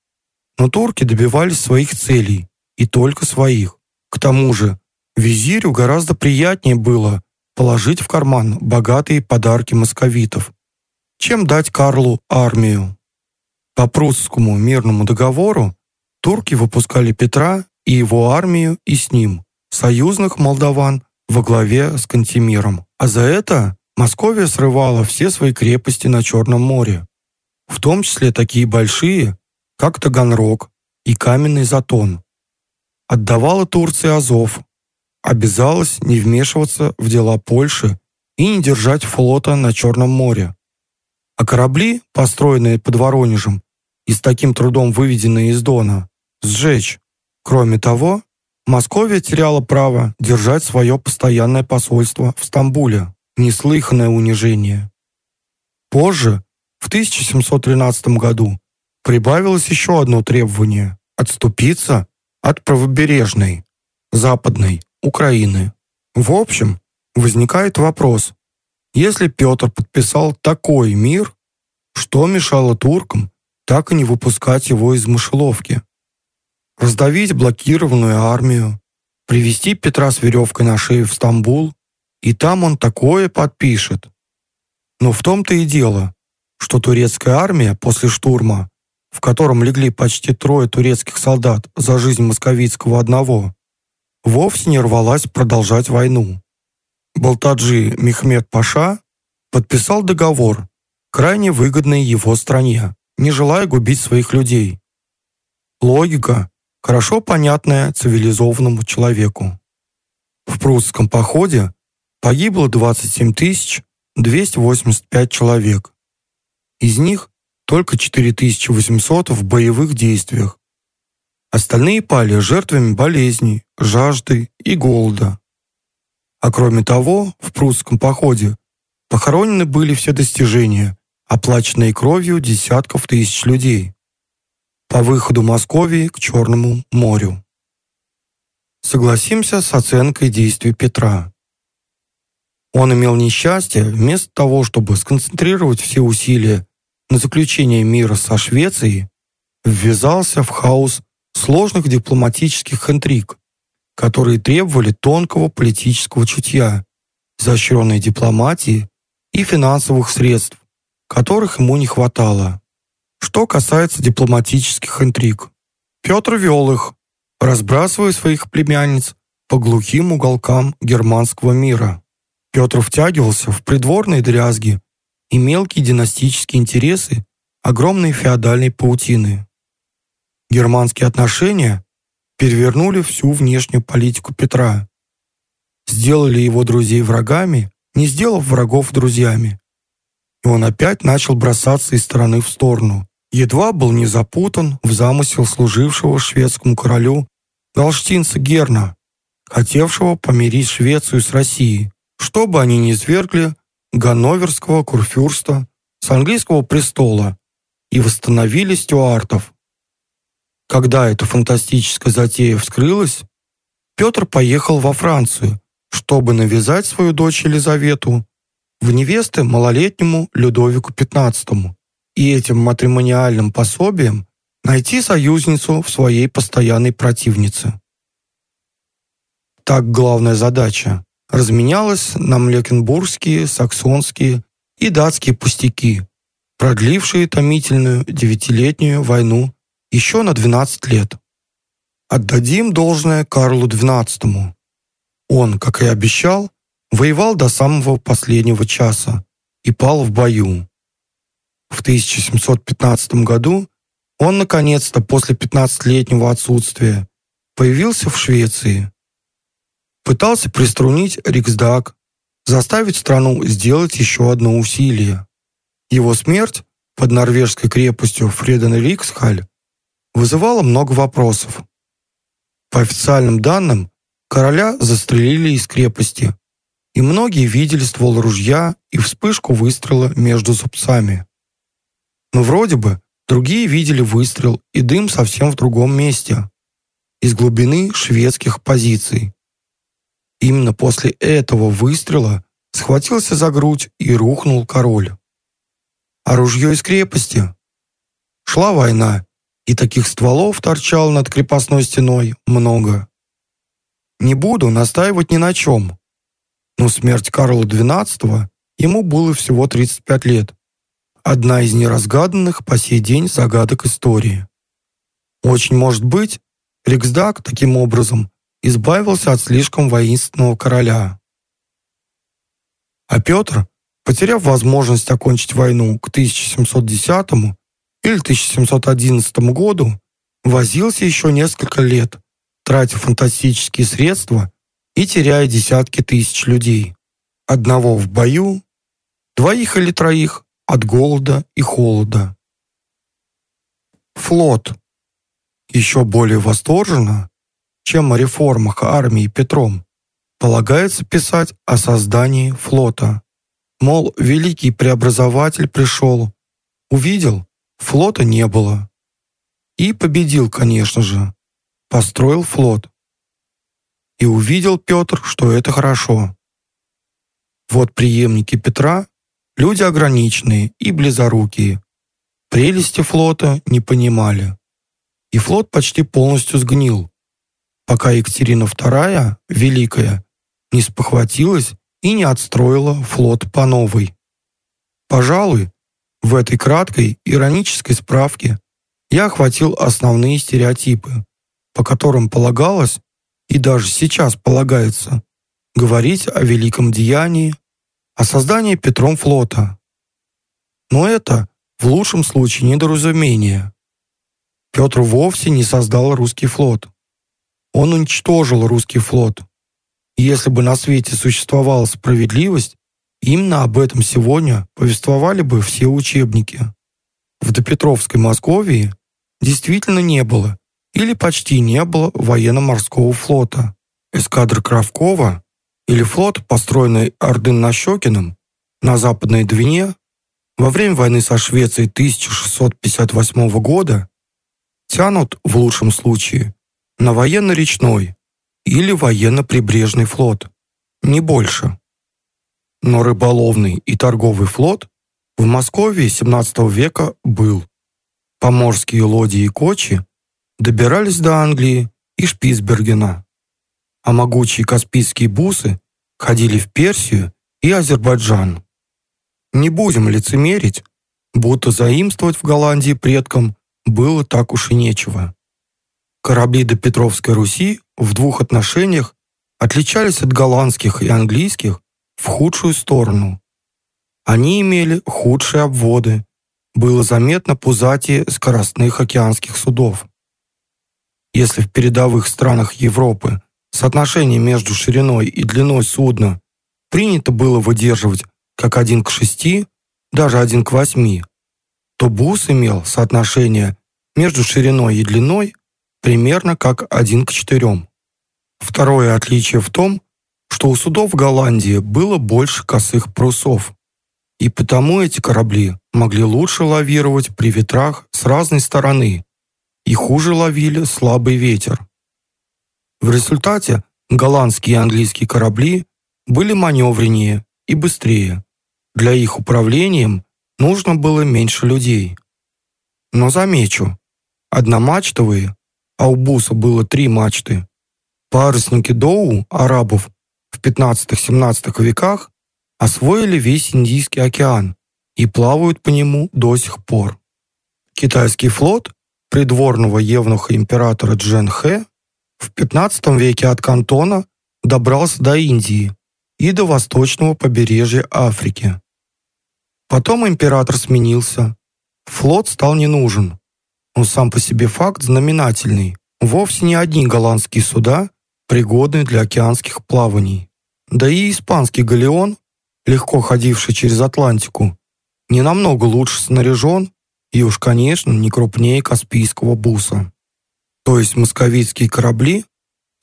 но турки добивались своих целей, и только своих. К тому же, визирю гораздо приятнее было положить в карман богатые подарки московитов, чем дать Карлу армию. По прусскому мирному договору турки выпускали Петра и его армию и с ним союзных молдаван во главе с Кантемиром. А за это Московия срывала все свои крепости на Черном море, в том числе такие большие, как Таганрог и Каменный Затон. Отдавала Турции Азов, обязалась не вмешиваться в дела Польши и не держать флота на Черном море. А корабли, построенные под Воронежем и с таким трудом выведенные из Дона, сжечь. Кроме того, Московия теряла право держать свое постоянное посольство в Стамбуле. Неслыханное унижение. Позже, в 1713 году, прибавилось еще одно требование – отступиться от правобережной, западной Украины. В общем, возникает вопрос, если Петр подписал такой мир, что мешало туркам так и не выпускать его из мышеловки? Раздавить блокированную армию, привести Петра с веревкой на шее в Стамбул, и там он такое подпишет. Но в том-то и дело, что турецкая армия после штурма, в котором легли почти трое турецких солдат за жизнь московицкого одного, вовсе не рвалась продолжать войну. Балтаджи Мехмед Паша подписал договор, крайне выгодный его стране, не желая губить своих людей. Логика, хорошо понятная цивилизованному человеку. В прусском походе погибло 27 285 человек. Из них только 4800 в боевых действиях, Остальные пали жертвами болезней, жажды и голода. А кроме того, в прусском походе похоронены были все достижения, оплаченные кровью десятков тысяч людей по выходу Московии к Черному морю. Согласимся с оценкой действий Петра. Он имел несчастье, вместо того, чтобы сконцентрировать все усилия на заключении мира со Швецией, ввязался в хаос сложных дипломатических интриг, которые требовали тонкого политического чутья, изощренной дипломатии и финансовых средств, которых ему не хватало. Что касается дипломатических интриг, Петр вел их, разбрасывая своих племянниц по глухим уголкам германского мира. Петр втягивался в придворные дрязги и мелкие династические интересы огромной феодальной паутины. Германские отношения перевернули всю внешнюю политику Петра. Сделали его друзей врагами, не сделав врагов друзьями. Он опять начал бросаться из стороны в сторону. Едва был не запутан в замысел служившего шведскому королю галштинца Герна, хотевшего помирить Швецию с Россией, чтобы они не свергли Ганноверского курфюрста с английского престола и восстановили стюартов, когда эта фантастическая затея вскрылась, Петр поехал во Францию, чтобы навязать свою дочь Елизавету в невесты малолетнему Людовику XV и этим матримониальным пособием найти союзницу в своей постоянной противнице. Так главная задача разменялась на млекенбургские, саксонские и датские пустяки, продлившие томительную девятилетнюю войну еще на 12 лет. Отдадим должное Карлу XII. Он, как и обещал, воевал до самого последнего часа и пал в бою. В 1715 году он, наконец-то, после 15-летнего отсутствия, появился в Швеции. Пытался приструнить Риксдаг, заставить страну сделать еще одно усилие. Его смерть под норвежской крепостью Фреден-Риксхаль вызывало много вопросов. По официальным данным, короля застрелили из крепости, и многие видели ствол ружья и вспышку выстрела между зубцами. Но вроде бы другие видели выстрел и дым совсем в другом месте. из глубины шведских позиций. Именно после этого выстрела схватился за грудь и рухнул король. А ружье из крепости? Шла война, и таких стволов торчало над крепостной стеной много. Не буду настаивать ни на чем, но смерть Карла XII ему было всего 35 лет. Одна из неразгаданных по сей день загадок истории. Очень может быть, Риксдаг таким образом избавился от слишком воинственного короля. А Петр, потеряв возможность окончить войну к 1710 или 1711 году, возился еще несколько лет, тратя фантастические средства и теряя десятки тысяч людей. Одного в бою, двоих или троих от голода и холода. Флот еще более восторженно, чем о реформах армии Петром, полагается писать о создании флота. Мол, великий преобразователь пришел, увидел, флота не было. И победил, конечно же, построил флот. И увидел Петр, что это хорошо. Вот преемники Петра – люди ограниченные и близорукие. Прелести флота не понимали и флот почти полностью сгнил, пока Екатерина II, Великая, не спохватилась и не отстроила флот по новой. Пожалуй, в этой краткой иронической справке я охватил основные стереотипы, по которым полагалось, и даже сейчас полагается, говорить о великом деянии, о создании Петром флота. Но это, в лучшем случае, недоразумение. Петр вовсе не создал русский флот. Он уничтожил русский флот. И если бы на свете существовала справедливость, именно об этом сегодня повествовали бы все учебники. В допетровской Московии действительно не было или почти не было военно-морского флота. Эскадра Кравкова или флот, построенный Ордын-Нащекиным на Западной Двине во время войны со Швецией 1658 года тянут, в лучшем случае, на военно-речной или военно-прибрежный флот, не больше. Но рыболовный и торговый флот в Москве XVII века был. Поморские лодии и кочи добирались до Англии и Шпицбергена, а могучие каспийские бусы ходили в Персию и Азербайджан. Не будем лицемерить, будто заимствовать в Голландии предкам было так уж и нечего. Корабли до Петровской Руси в двух отношениях отличались от голландских и английских в худшую сторону. Они имели худшие обводы, было заметно пузатие скоростных океанских судов. Если в передовых странах Европы соотношение между шириной и длиной судна принято было выдерживать как один к шести, даже один к восьми, то бус имел соотношение между шириной и длиной примерно как один к четырем. Второе отличие в том, что у судов Голландии было больше косых парусов, и потому эти корабли могли лучше лавировать при ветрах с разной стороны и хуже ловили слабый ветер. В результате голландские и английские корабли были маневреннее и быстрее. Для их управлением нужно было меньше людей. Но замечу, одномачтовые, а у Буса было три мачты, парусники Доу, арабов, в 15-17 веках освоили весь Индийский океан и плавают по нему до сих пор. Китайский флот придворного евнуха императора Джен Хэ в 15 веке от Кантона добрался до Индии и до восточного побережья Африки. Потом император сменился, флот стал не нужен. Он сам по себе факт знаменательный. Вовсе не одни голландские суда пригодны для океанских плаваний. Да и испанский галеон, легко ходивший через Атлантику, не намного лучше снаряжен и уж, конечно, не крупнее Каспийского буса. То есть московитские корабли,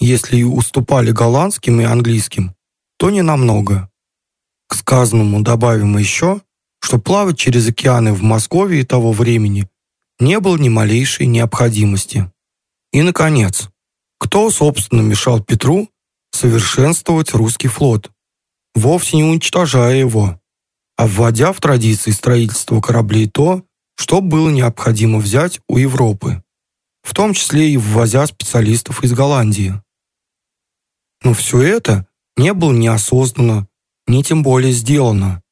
если и уступали голландским и английским, то не намного. К сказанному добавим еще, что плавать через океаны в Москве того времени не было ни малейшей необходимости. И, наконец, Кто, собственно, мешал Петру совершенствовать русский флот, вовсе не уничтожая его, а вводя в традиции строительства кораблей то, что было необходимо взять у Европы, в том числе и ввозя специалистов из Голландии. Но все это не было неосознанно, ни тем более сделано.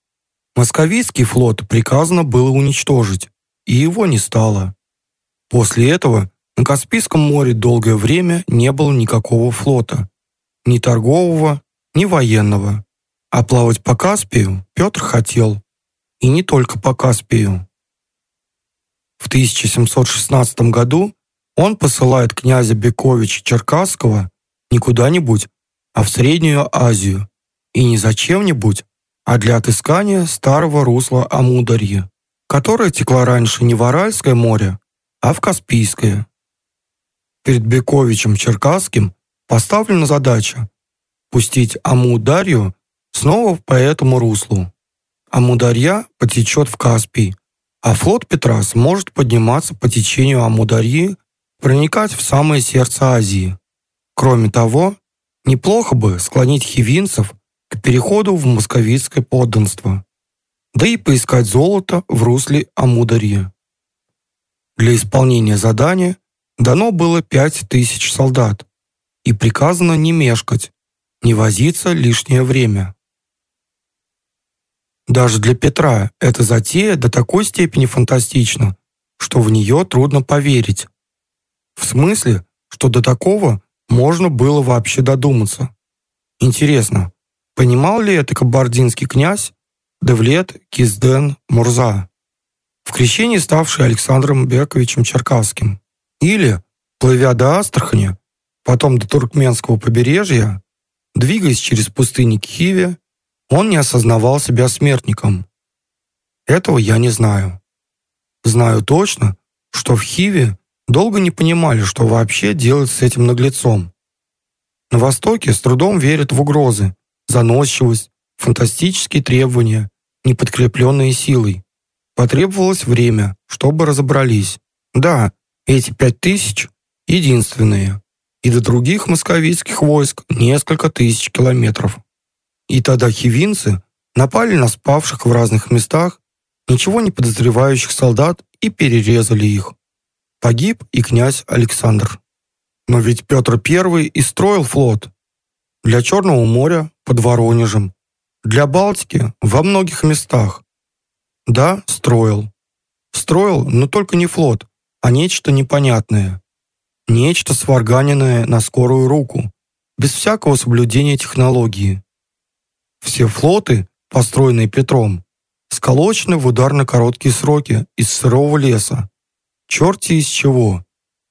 Московицкий флот приказано было уничтожить, и его не стало. После этого на Каспийском море долгое время не было никакого флота, ни торгового, ни военного. А плавать по Каспию Петр хотел. И не только по Каспию. В 1716 году он посылает князя Бековича Черкасского не куда-нибудь, а в Среднюю Азию, и не зачем-нибудь, а для отыскания старого русла Амударьи, которое текла раньше не в Аральское море, а в Каспийское. Перед Бековичем Черкасским поставлена задача пустить Амударью снова по этому руслу. Амударья потечет в Каспий, а флот Петра сможет подниматься по течению Амударьи, проникать в самое сердце Азии. Кроме того, неплохо бы склонить хивинцев к переходу в московитское подданство, да и поискать золото в русле Амударьи. Для исполнения задания дано было пять тысяч солдат и приказано не мешкать, не возиться лишнее время. Даже для Петра эта затея до такой степени фантастична, что в нее трудно поверить. В смысле, что до такого можно было вообще додуматься. Интересно, Понимал ли это кабардинский князь Девлет Кизден Мурза, в крещении ставший Александром Бековичем Черкасским? Или, плывя до Астрахани, потом до Туркменского побережья, двигаясь через пустыни Киеве, он не осознавал себя смертником. Этого я не знаю. Знаю точно, что в Хиве долго не понимали, что вообще делать с этим наглецом. На Востоке с трудом верят в угрозы, заносчивость, фантастические требования, не подкрепленные силой. Потребовалось время, чтобы разобрались. Да, эти пять тысяч — единственные. И до других московицких войск несколько тысяч километров. И тогда хивинцы напали на спавших в разных местах ничего не подозревающих солдат и перерезали их. Погиб и князь Александр. Но ведь Петр I и строил флот. Для Черного моря под Воронежем, для Балтики во многих местах. Да, строил. Строил, но только не флот, а нечто непонятное. Нечто сварганенное на скорую руку, без всякого соблюдения технологии. Все флоты, построенные Петром, сколочены в ударно-короткие сроки из сырого леса, черти из чего,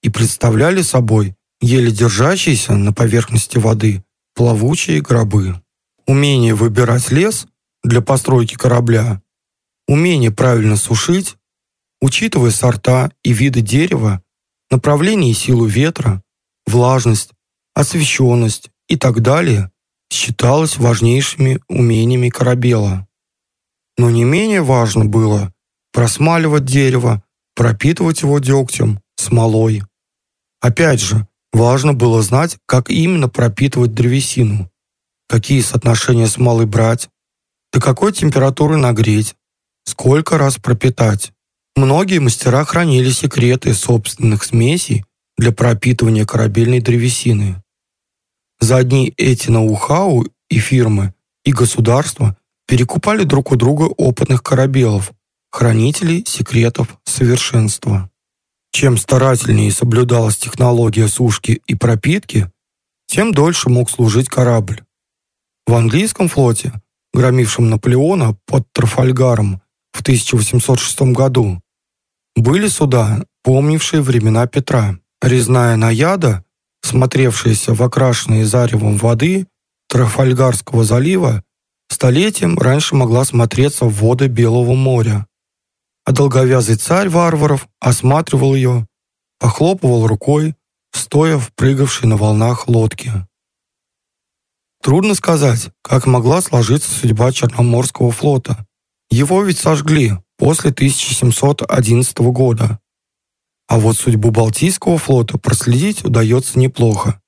и представляли собой еле держащиеся на поверхности воды плавучие гробы. Умение выбирать лес для постройки корабля, умение правильно сушить, учитывая сорта и виды дерева, направление и силу ветра, влажность, освещенность и так далее, считалось важнейшими умениями корабела. Но не менее важно было просмаливать дерево, пропитывать его дегтем, смолой. Опять же, Важно было знать, как именно пропитывать древесину, какие соотношения смолы брать, до какой температуры нагреть, сколько раз пропитать. Многие мастера хранили секреты собственных смесей для пропитывания корабельной древесины. За одни эти ноу-хау и фирмы, и государства перекупали друг у друга опытных корабелов, хранителей секретов совершенства. Чем старательнее соблюдалась технология сушки и пропитки, тем дольше мог служить корабль. В английском флоте, громившем Наполеона под Трафальгаром в 1806 году, были суда, помнившие времена Петра. Резная наяда, смотревшаяся в окрашенные заревом воды Трафальгарского залива, столетием раньше могла смотреться в воды Белого моря а долговязый царь варваров осматривал ее, похлопывал рукой, стоя в прыгавшей на волнах лодке. Трудно сказать, как могла сложиться судьба Черноморского флота. Его ведь сожгли после 1711 года. А вот судьбу Балтийского флота проследить удается неплохо.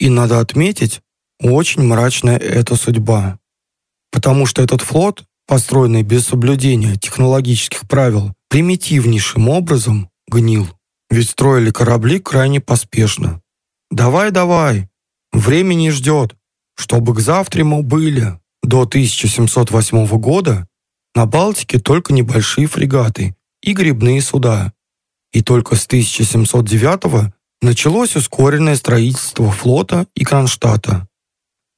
И надо отметить, очень мрачная эта судьба. Потому что этот флот, построенный без соблюдения технологических правил, примитивнейшим образом гнил. Ведь строили корабли крайне поспешно. «Давай, давай, время не ждет, чтобы к завтраму были». До 1708 года на Балтике только небольшие фрегаты и грибные суда. И только с 1709 началось ускоренное строительство флота и Кронштадта.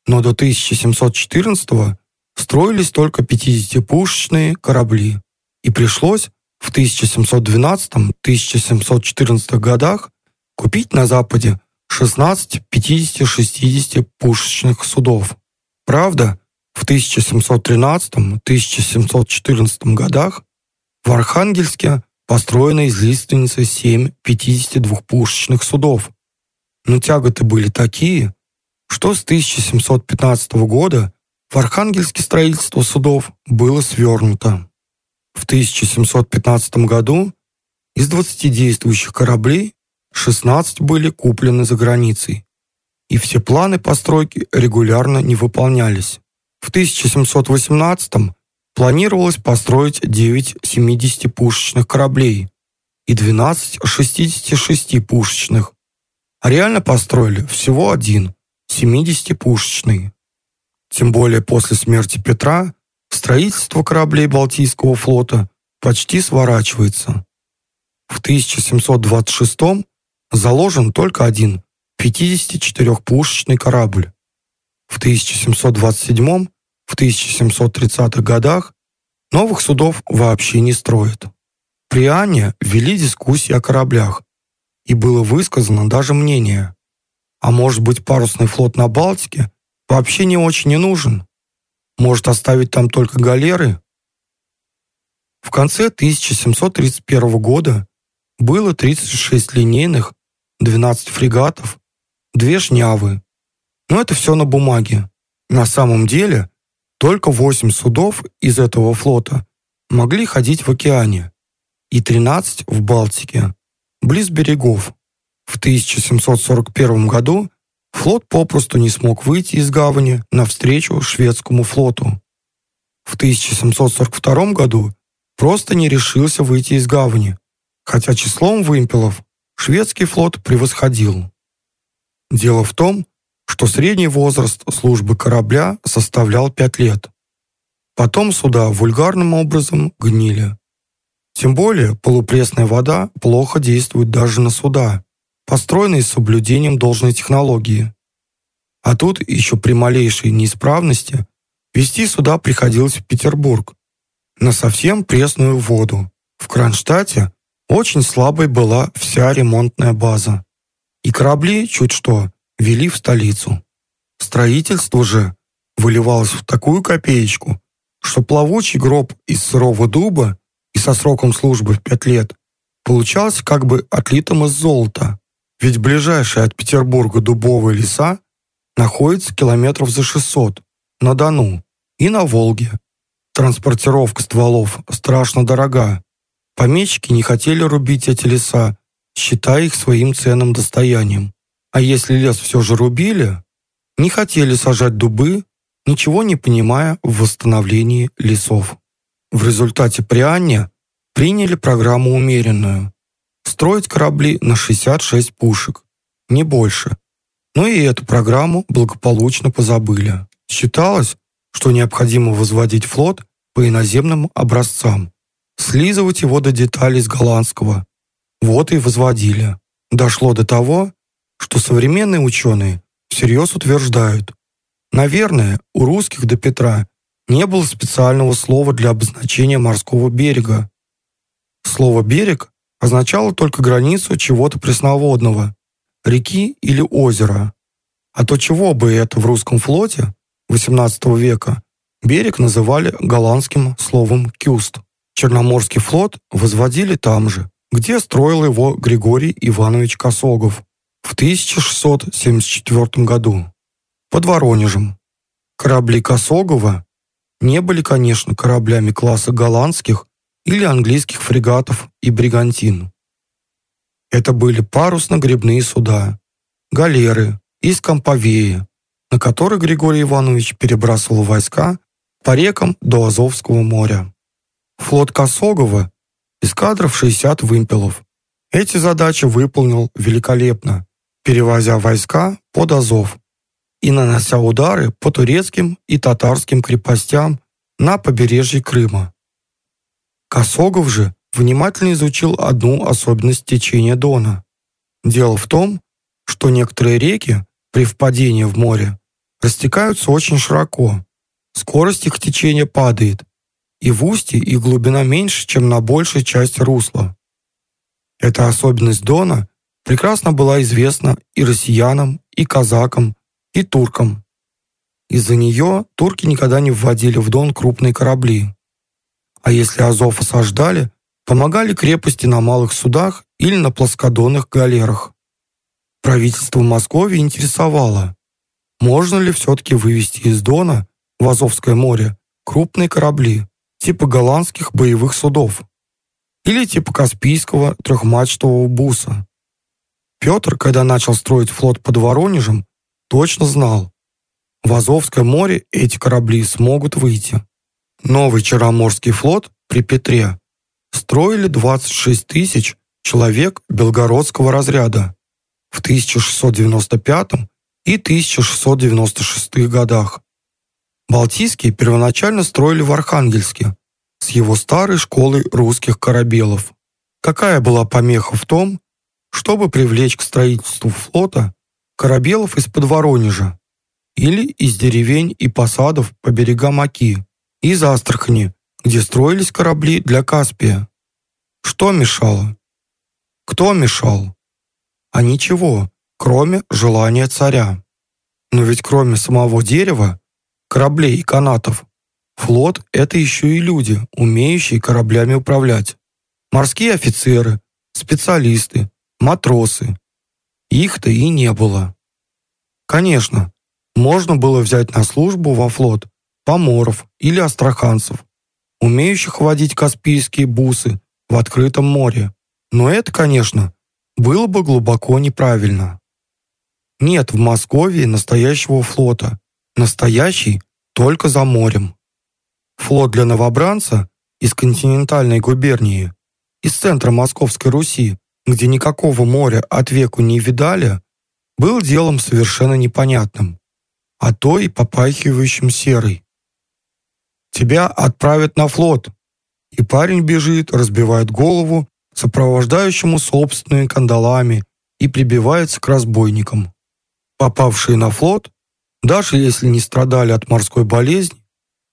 Но до 1714 строились только 50-пушечные корабли, и пришлось в 1712-1714 годах купить на Западе 16 50-60 пушечных судов. Правда, в 1713-1714 годах в Архангельске построено из лиственницы 7 52-пушечных судов. Но тяготы были такие, что с 1715 года в Архангельске строительство судов было свернуто. В 1715 году из 20 действующих кораблей 16 были куплены за границей, и все планы постройки регулярно не выполнялись. В 1718 планировалось построить 9 70-пушечных кораблей и 12 66-пушечных, а реально построили всего один 70-пушечный. Тем более после смерти Петра строительство кораблей Балтийского флота почти сворачивается. В 1726 заложен только один 54-пушечный корабль. В 1727 в 1730-х годах новых судов вообще не строят. При Анне вели дискуссии о кораблях, и было высказано даже мнение, а может быть парусный флот на Балтике вообще не очень не нужен? Может оставить там только галеры? В конце 1731 года было 36 линейных, 12 фрегатов, 2 шнявы. Но это все на бумаге. На самом деле только 8 судов из этого флота могли ходить в океане и 13 в Балтике, близ берегов. В 1741 году флот попросту не смог выйти из гавани навстречу шведскому флоту. В 1742 году просто не решился выйти из гавани, хотя числом вымпелов шведский флот превосходил. Дело в том, что средний возраст службы корабля составлял 5 лет. Потом суда вульгарным образом гнили. Тем более полупресная вода плохо действует даже на суда, построенные с соблюдением должной технологии. А тут еще при малейшей неисправности вести суда приходилось в Петербург на совсем пресную воду. В Кронштадте очень слабой была вся ремонтная база. И корабли, чуть что, вели в столицу. Строительство же выливалось в такую копеечку, что плавучий гроб из сырого дуба и со сроком службы в пять лет получался как бы отлитым из золота. Ведь ближайшие от Петербурга дубовые леса находятся километров за 600 на Дону и на Волге. Транспортировка стволов страшно дорога. Помещики не хотели рубить эти леса, считая их своим ценным достоянием. А если лес все же рубили, не хотели сажать дубы, ничего не понимая в восстановлении лесов. В результате при Анне приняли программу умеренную строить корабли на 66 пушек, не больше. Но и эту программу благополучно позабыли. Считалось, что необходимо возводить флот по иноземным образцам, слизывать его до деталей с голландского. Вот и возводили. Дошло до того, что современные ученые всерьез утверждают, наверное, у русских до Петра не было специального слова для обозначения морского берега. Слово «берег» означало только границу чего-то пресноводного, реки или озера. А то чего бы это в русском флоте XVIII века берег называли голландским словом «кюст». Черноморский флот возводили там же, где строил его Григорий Иванович Косогов в 1674 году, под Воронежем. Корабли Косогова не были, конечно, кораблями класса голландских или английских фрегатов и бригантин. Это были парусно-гребные суда, галеры и скамповеи, на которых Григорий Иванович перебрасывал войска по рекам до Азовского моря. Флот Косогова эскадров 60 вымпелов. Эти задачи выполнил великолепно, перевозя войска под Азов и нанося удары по турецким и татарским крепостям на побережье Крыма. Косогов же внимательно изучил одну особенность течения Дона. Дело в том, что некоторые реки при впадении в море растекаются очень широко. Скорость их течения падает, и в устье их глубина меньше, чем на большей части русла. Эта особенность Дона прекрасно была известна и россиянам, и казакам, и туркам. Из-за нее турки никогда не вводили в Дон крупные корабли. А если Азов осаждали, помогали крепости на малых судах или на плоскодонных галерах. Правительство Москвы интересовало, можно ли все-таки вывести из Дона в Азовское море крупные корабли, типа голландских боевых судов или типа Каспийского трехмачтового буса. Петр, когда начал строить флот под Воронежем, точно знал, в Азовское море эти корабли смогут выйти. Новый Черноморский флот при Петре строили 26 тысяч человек белгородского разряда в 1695 и 1696 годах. Балтийские первоначально строили в Архангельске с его старой школой русских корабелов. Какая была помеха в том, чтобы привлечь к строительству флота корабелов из-под Воронежа или из деревень и посадов по берегам Оки, из Астрахани, где строились корабли для Каспия. Что мешало? Кто мешал? А ничего, кроме желания царя. Но ведь кроме самого дерева, кораблей и канатов, флот — это еще и люди, умеющие кораблями управлять. Морские офицеры, специалисты, матросы. Их-то и не было. Конечно, можно было взять на службу во флот поморов или астраханцев, умеющих водить каспийские бусы в открытом море. Но это, конечно, было бы глубоко неправильно. Нет в Москве настоящего флота. Настоящий только за морем. Флот для новобранца из континентальной губернии, из центра Московской Руси, где никакого моря от веку не видали, был делом совершенно непонятным, а то и попахивающим серой. Тебя отправят на флот, и парень бежит, разбивает голову сопровождающему собственными кандалами и прибивается к разбойникам. Попавшие на флот, даже если не страдали от морской болезни,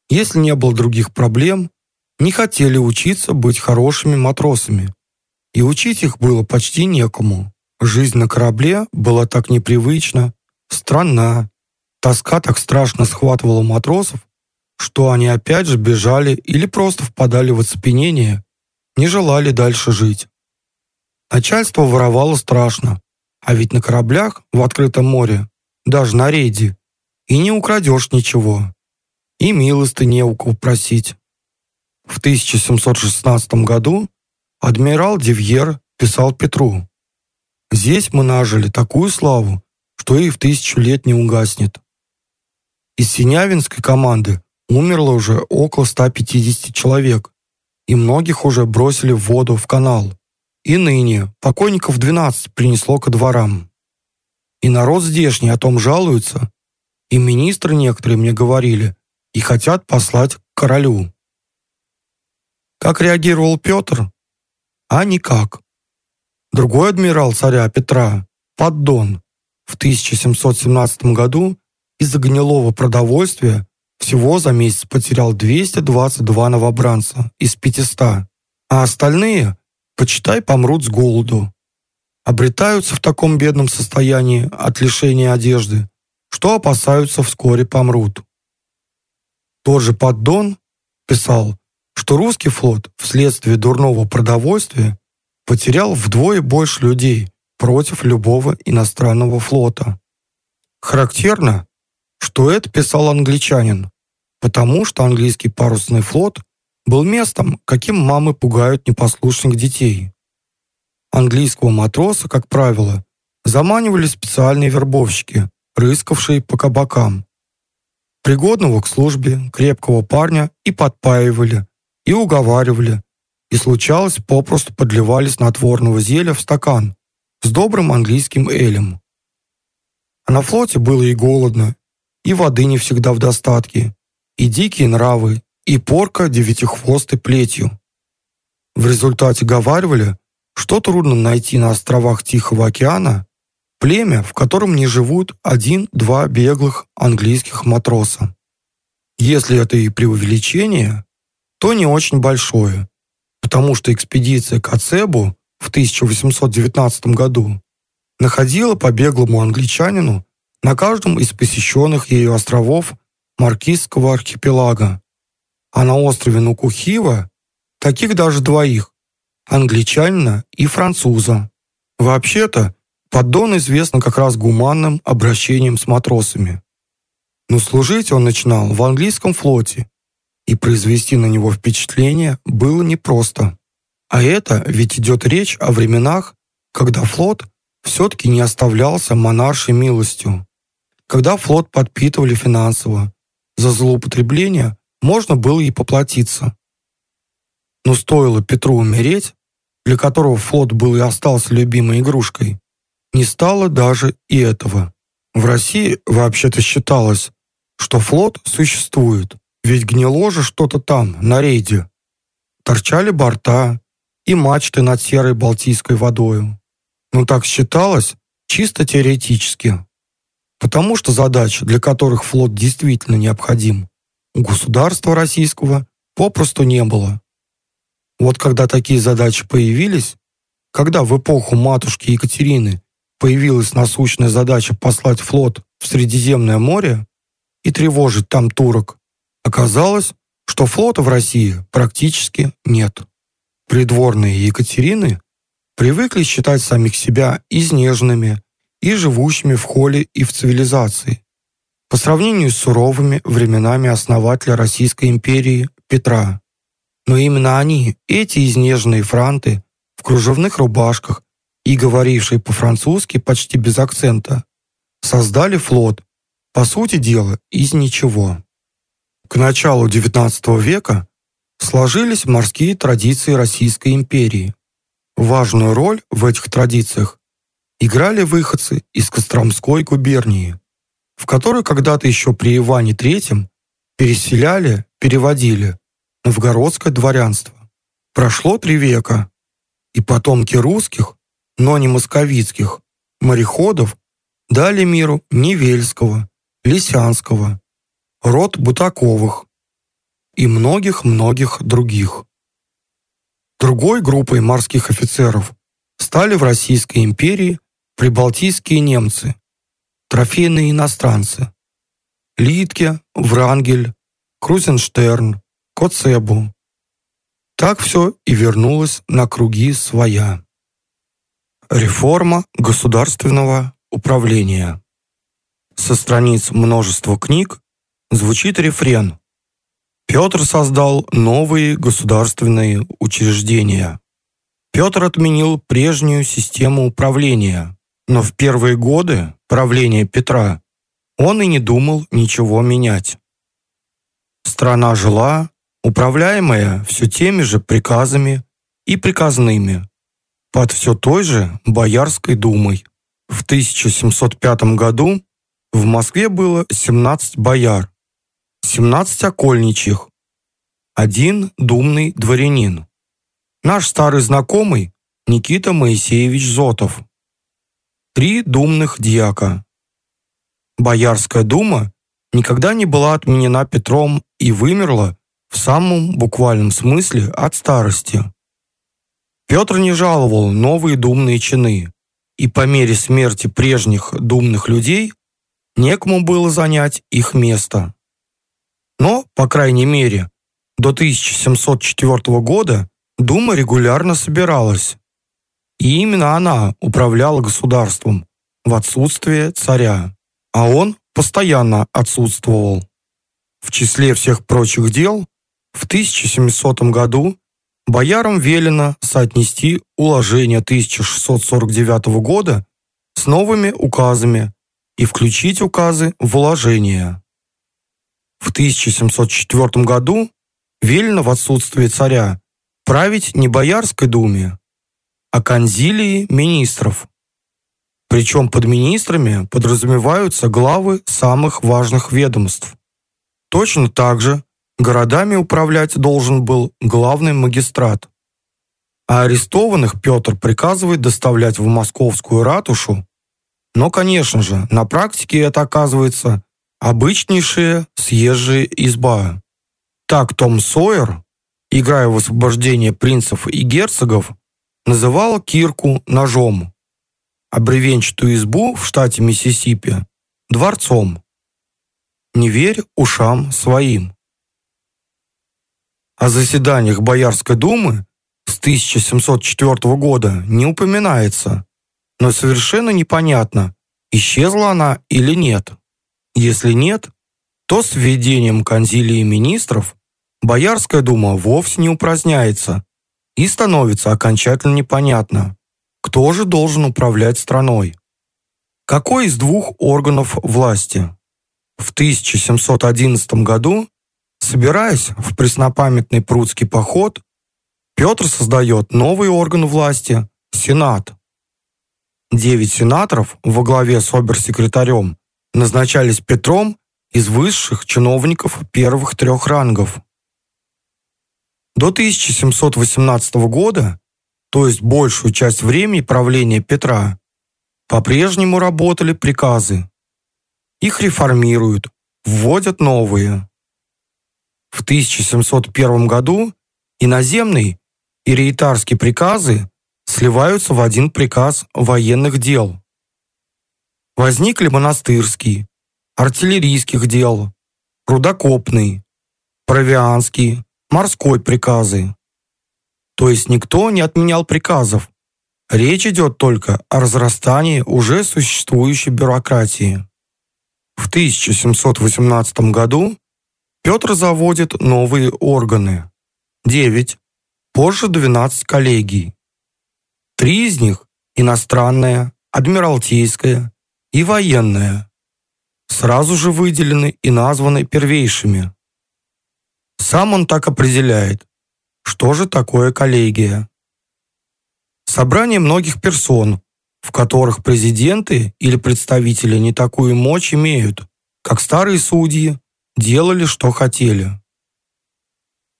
если не было других проблем, не хотели учиться быть хорошими матросами. И учить их было почти некому. Жизнь на корабле была так непривычна, странна. Тоска так страшно схватывала матросов, что они опять же бежали или просто впадали в оцепенение не желали дальше жить. Начальство воровало страшно, а ведь на кораблях в открытом море, даже на рейде, и не украдешь ничего. И милости не у кого просить. В 1716 году адмирал Дивьер писал Петру «Здесь мы нажили такую славу, что и в тысячу лет не угаснет». Из Синявинской команды умерло уже около 150 человек, и многих уже бросили в воду в канал. И ныне покойников 12 принесло ко дворам. И народ здешний о том жалуется, и министры некоторые мне говорили, и хотят послать к королю. Как реагировал Петр? А никак. Другой адмирал царя Петра, Поддон, в 1717 году из-за гнилого продовольствия всего за месяц потерял 222 новобранца из 500, а остальные, почитай, помрут с голоду. Обретаются в таком бедном состоянии от лишения одежды, что опасаются вскоре помрут. Тот же Поддон писал, что русский флот вследствие дурного продовольствия потерял вдвое больше людей против любого иностранного флота. Характерно, что это писал англичанин, потому что английский парусный флот был местом, каким мамы пугают непослушных детей. английского матроса, как правило, заманивали специальные вербовщики, рыскавшие по кабакам. Пригодного к службе крепкого парня и подпаивали, и уговаривали, и случалось, попросту подливали снотворного зелья в стакан с добрым английским элем. А на флоте было и голодно, и воды не всегда в достатке, и дикие нравы, и порка девятихвостой плетью. В результате говаривали, что трудно найти на островах Тихого океана племя, в котором не живут один-два беглых английских матроса. Если это и преувеличение, то не очень большое, потому что экспедиция к Ацебу в 1819 году находила по беглому англичанину на каждом из посещенных ею островов Маркизского архипелага, а на острове Нукухива таких даже двоих – англичанина и француза. Вообще-то, поддон известен как раз гуманным обращением с матросами. Но служить он начинал в английском флоте, и произвести на него впечатление было непросто. А это ведь идет речь о временах, когда флот все-таки не оставлялся монаршей милостью. Когда флот подпитывали финансово, за злоупотребление можно было и поплатиться. Но стоило Петру умереть, для которого флот был и остался любимой игрушкой, не стало даже и этого. В России вообще-то считалось, что флот существует, ведь гнило же что-то там, на рейде. Торчали борта и мачты над серой Балтийской водою. Но так считалось чисто теоретически. Потому что задач, для которых флот действительно необходим, у государства российского попросту не было. Вот когда такие задачи появились, когда в эпоху матушки Екатерины появилась насущная задача послать флот в Средиземное море и тревожить там турок, оказалось, что флота в России практически нет. Придворные Екатерины привыкли считать самих себя изнеженными и живущими в холе и в цивилизации. По сравнению с суровыми временами основателя Российской империи Петра. Но именно они, эти изнеженные франты, в кружевных рубашках и говорившие по-французски почти без акцента, создали флот, по сути дела, из ничего. К началу XIX века сложились морские традиции Российской империи. Важную роль в этих традициях играли выходцы из Костромской губернии, в которой когда-то еще при Иване III переселяли, переводили новгородское дворянство. Прошло три века, и потомки русских, но не московицких, мореходов дали миру Невельского, Лисянского, род Бутаковых и многих-многих других. Другой группой морских офицеров стали в Российской империи прибалтийские немцы, трофейные иностранцы, Литке, Врангель, Крузенштерн, Коцебу. Так все и вернулось на круги своя. Реформа государственного управления. Со страниц множества книг звучит рефрен. Петр создал новые государственные учреждения. Петр отменил прежнюю систему управления, но в первые годы правления Петра он и не думал ничего менять. Страна жила, управляемая все теми же приказами и приказными, под все той же Боярской думой. В 1705 году в Москве было 17 бояр, 17 окольничьих, один думный дворянин. Наш старый знакомый Никита Моисеевич Зотов три думных дьяка. Боярская дума никогда не была отменена Петром и вымерла в самом буквальном смысле от старости. Петр не жаловал новые думные чины, и по мере смерти прежних думных людей некому было занять их место. Но, по крайней мере, до 1704 года Дума регулярно собиралась, и именно она управляла государством в отсутствие царя, а он постоянно отсутствовал. В числе всех прочих дел в 1700 году боярам велено соотнести уложение 1649 года с новыми указами и включить указы в уложение. В 1704 году велено в отсутствие царя править не Боярской думе, а конзилии министров. Причем под министрами подразумеваются главы самых важных ведомств. Точно так же городами управлять должен был главный магистрат. А арестованных Петр приказывает доставлять в московскую ратушу, но, конечно же, на практике это оказывается обычнейшая съезжая изба. Так Том Сойер, играя в освобождение принцев и герцогов, называл кирку ножом, а бревенчатую избу в штате Миссисипи – дворцом. Не верь ушам своим. О заседаниях Боярской думы с 1704 года не упоминается, но совершенно непонятно, исчезла она или нет. Если нет, то с введением конзилии министров Боярская дума вовсе не упраздняется и становится окончательно непонятно, кто же должен управлять страной. Какой из двух органов власти? В 1711 году, собираясь в преснопамятный прудский поход, Петр создает новый орган власти – Сенат. Девять сенаторов во главе с оберсекретарем назначались Петром из высших чиновников первых трех рангов. До 1718 года, то есть большую часть времени правления Петра, по-прежнему работали приказы. Их реформируют, вводят новые. В 1701 году иноземные и рейтарские приказы сливаются в один приказ военных дел. Возникли монастырские, артиллерийских дел, рудокопный, провианский, морской приказы. То есть никто не отменял приказов. Речь идет только о разрастании уже существующей бюрократии. В 1718 году Петр заводит новые органы. 9, позже 12 коллегий. Три из них – иностранная, адмиралтейская и военная. Сразу же выделены и названы первейшими. Сам он так определяет, что же такое коллегия. Собрание многих персон, в которых президенты или представители не такую мощь имеют, как старые судьи, делали, что хотели.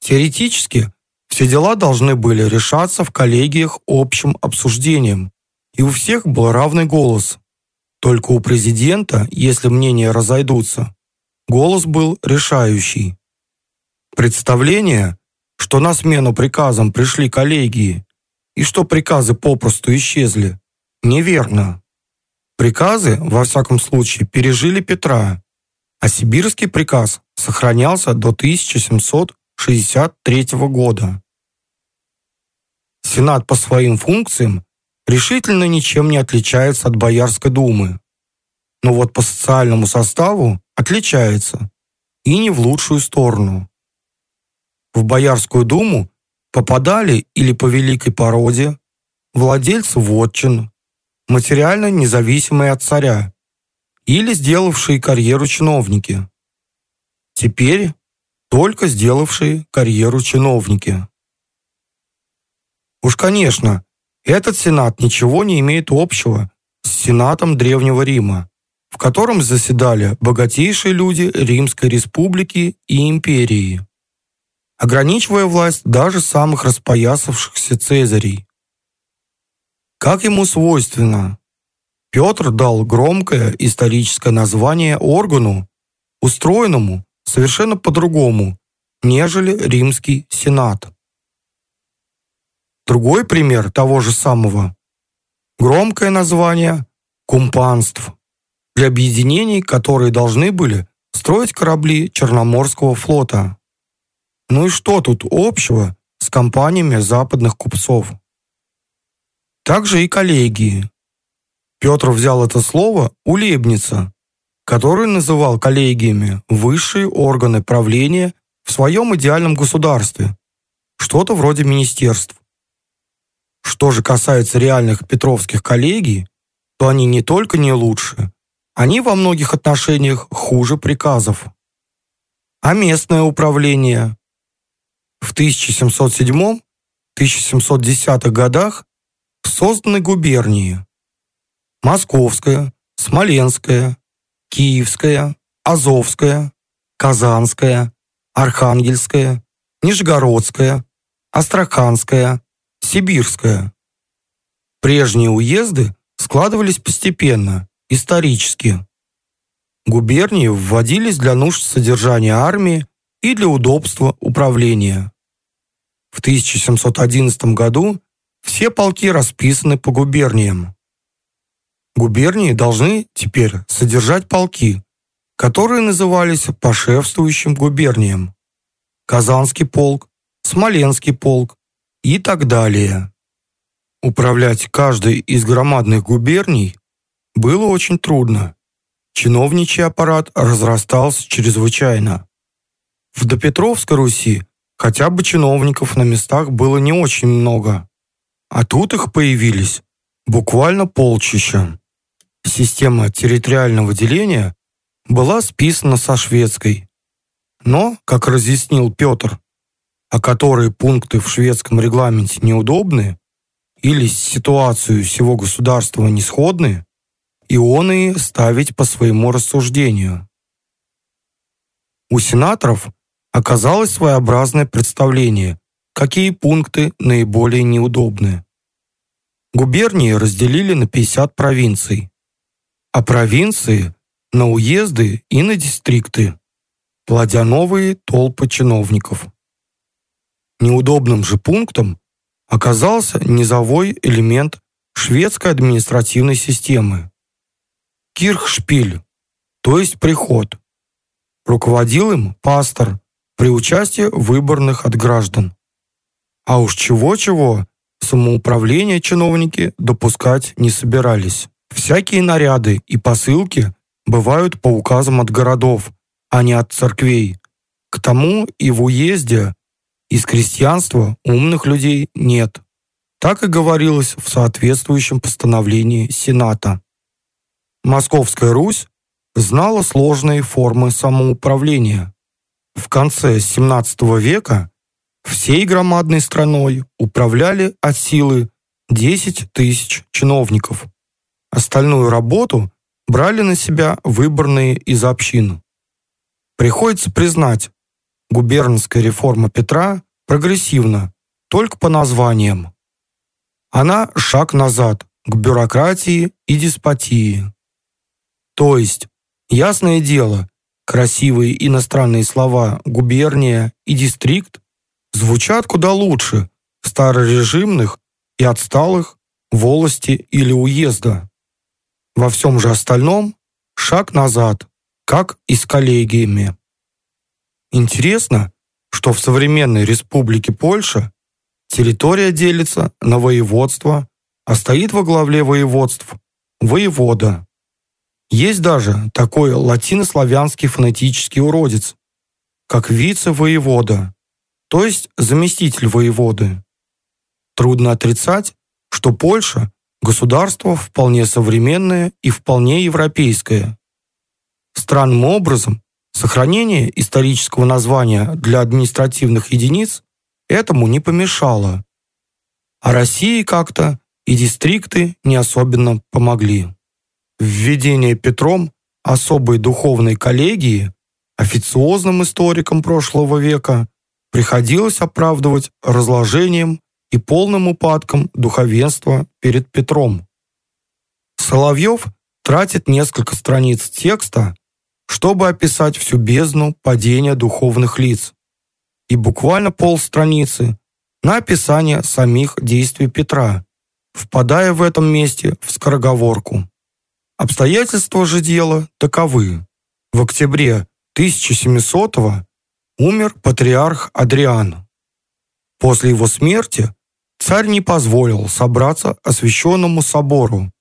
Теоретически, все дела должны были решаться в коллегиях общим обсуждением, и у всех был равный голос. Только у президента, если мнения разойдутся, голос был решающий. Представление, что на смену приказам пришли коллегии и что приказы попросту исчезли, неверно. Приказы, во всяком случае, пережили Петра, а сибирский приказ сохранялся до 1763 года. Сенат по своим функциям решительно ничем не отличается от Боярской думы. Но вот по социальному составу отличается, и не в лучшую сторону в Боярскую думу попадали или по великой породе, владельцы вотчин, материально независимые от царя, или сделавшие карьеру чиновники. Теперь только сделавшие карьеру чиновники. Уж, конечно, этот сенат ничего не имеет общего с сенатом Древнего Рима, в котором заседали богатейшие люди Римской республики и империи ограничивая власть даже самых распоясавшихся цезарей. Как ему свойственно, Петр дал громкое историческое название органу, устроенному совершенно по-другому, нежели римский сенат. Другой пример того же самого – громкое название кумпанств, для объединений, которые должны были строить корабли Черноморского флота. Ну и что тут общего с компаниями западных купцов? Также и коллегии. Петр взял это слово у Лейбница, который называл коллегиями высшие органы правления в своем идеальном государстве, что-то вроде министерств. Что же касается реальных петровских коллегий, то они не только не лучше, они во многих отношениях хуже приказов. А местное управление? В 1707-1710 годах созданы губернии Московская, Смоленская, Киевская, Азовская, Казанская, Архангельская, Нижегородская, Астраханская, Сибирская. Прежние уезды складывались постепенно, исторически. Губернии вводились для нужд содержания армии и для удобства управления. В 1711 году все полки расписаны по губерниям. Губернии должны теперь содержать полки, которые назывались пошефствующим губернием. Казанский полк, Смоленский полк и так далее. Управлять каждой из громадных губерний было очень трудно. Чиновничий аппарат разрастался чрезвычайно. В допетровской Руси хотя бы чиновников на местах было не очень много, а тут их появились буквально полчища. Система территориального деления была списана со шведской. Но, как разъяснил Петр, а которые пункты в шведском регламенте неудобны или с ситуацией всего государства не сходны, ионы ставить по своему рассуждению. У сенаторов оказалось своеобразное представление, какие пункты наиболее неудобны. Губернии разделили на 50 провинций, а провинции – на уезды и на дистрикты, плодя новые толпы чиновников. Неудобным же пунктом оказался низовой элемент шведской административной системы Кирхшпиль, то есть приход. Руководил им пастор при участии выборных от граждан. А уж чего-чего, самоуправление чиновники допускать не собирались. Всякие наряды и посылки бывают по указам от городов, а не от церквей. К тому и в уезде из крестьянства умных людей нет. Так и говорилось в соответствующем постановлении Сената. Московская Русь знала сложные формы самоуправления. В конце XVII века всей громадной страной управляли от силы 10 тысяч чиновников. Остальную работу брали на себя выборные из общин. Приходится признать, губернская реформа Петра прогрессивна только по названиям. Она шаг назад к бюрократии и деспотии. То есть, ясное дело, красивые иностранные слова «губерния» и «дистрикт» звучат куда лучше старорежимных и отсталых волости или уезда. Во всем же остальном шаг назад, как и с коллегиями. Интересно, что в современной республике Польша территория делится на воеводство, а стоит во главе воеводств воевода. Есть даже такой латинославянский фонетический уродец, как вице-воевода, то есть заместитель воеводы. Трудно отрицать, что Польша – государство вполне современное и вполне европейское. Странным образом, сохранение исторического названия для административных единиц этому не помешало. А России как-то и дистрикты не особенно помогли. Введение Петром особой духовной коллегии официозным историкам прошлого века приходилось оправдывать разложением и полным упадком духовенства перед Петром. Соловьев тратит несколько страниц текста, чтобы описать всю бездну падения духовных лиц, и буквально полстраницы на описание самих действий Петра, впадая в этом месте в скороговорку. Обстоятельства же дела таковы. В октябре 1700 умер патриарх Адриан. После его смерти царь не позволил собраться освященному собору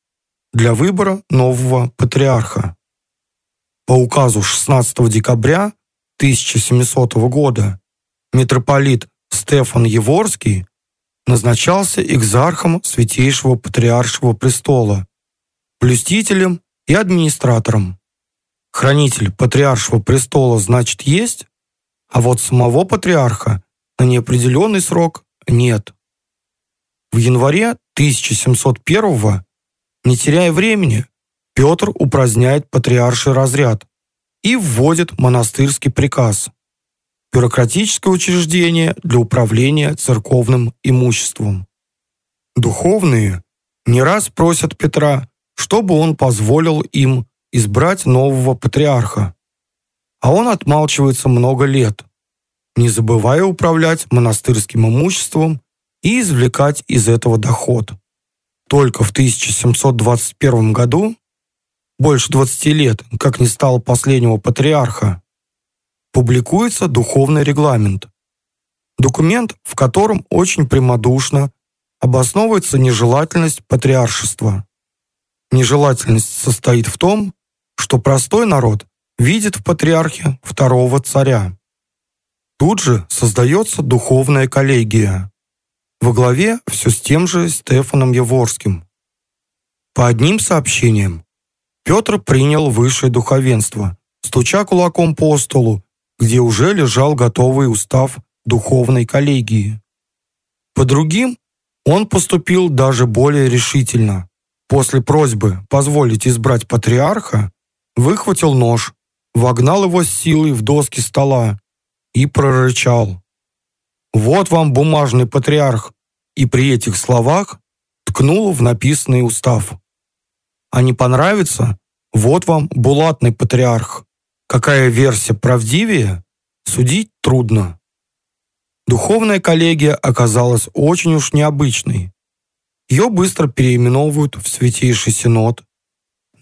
для выбора нового патриарха. По указу 16 декабря 1700 года митрополит Стефан Еворский назначался экзархом Святейшего Патриаршего престола, блюстителем и администратором. Хранитель Патриаршего престола значит есть, а вот самого патриарха на неопределенный срок нет. В январе 1701 не теряя времени, Петр упраздняет патриарший разряд и вводит монастырский приказ – бюрократическое учреждение для управления церковным имуществом. Духовные не раз просят Петра, чтобы он позволил им избрать нового патриарха. А он отмалчивается много лет, не забывая управлять монастырским имуществом и извлекать из этого доход. Только в 1721 году, больше 20 лет, как не стало последнего патриарха, публикуется духовный регламент. Документ, в котором очень прямодушно обосновывается нежелательность патриаршества. Нежелательность состоит в том, что простой народ видит в патриархе второго царя. Тут же создается духовная коллегия. Во главе все с тем же Стефаном Яворским. По одним сообщениям, Петр принял высшее духовенство, стуча кулаком по столу, где уже лежал готовый устав духовной коллегии. По другим, он поступил даже более решительно. После просьбы позволить избрать патриарха, выхватил нож, вогнал его с силой в доски стола и прорычал. «Вот вам бумажный патриарх!» И при этих словах ткнул в написанный устав. «А не понравится? Вот вам булатный патриарх. Какая версия правдивее? Судить трудно». Духовная коллегия оказалась очень уж необычной. Ее быстро переименовывают в Святейший Синод.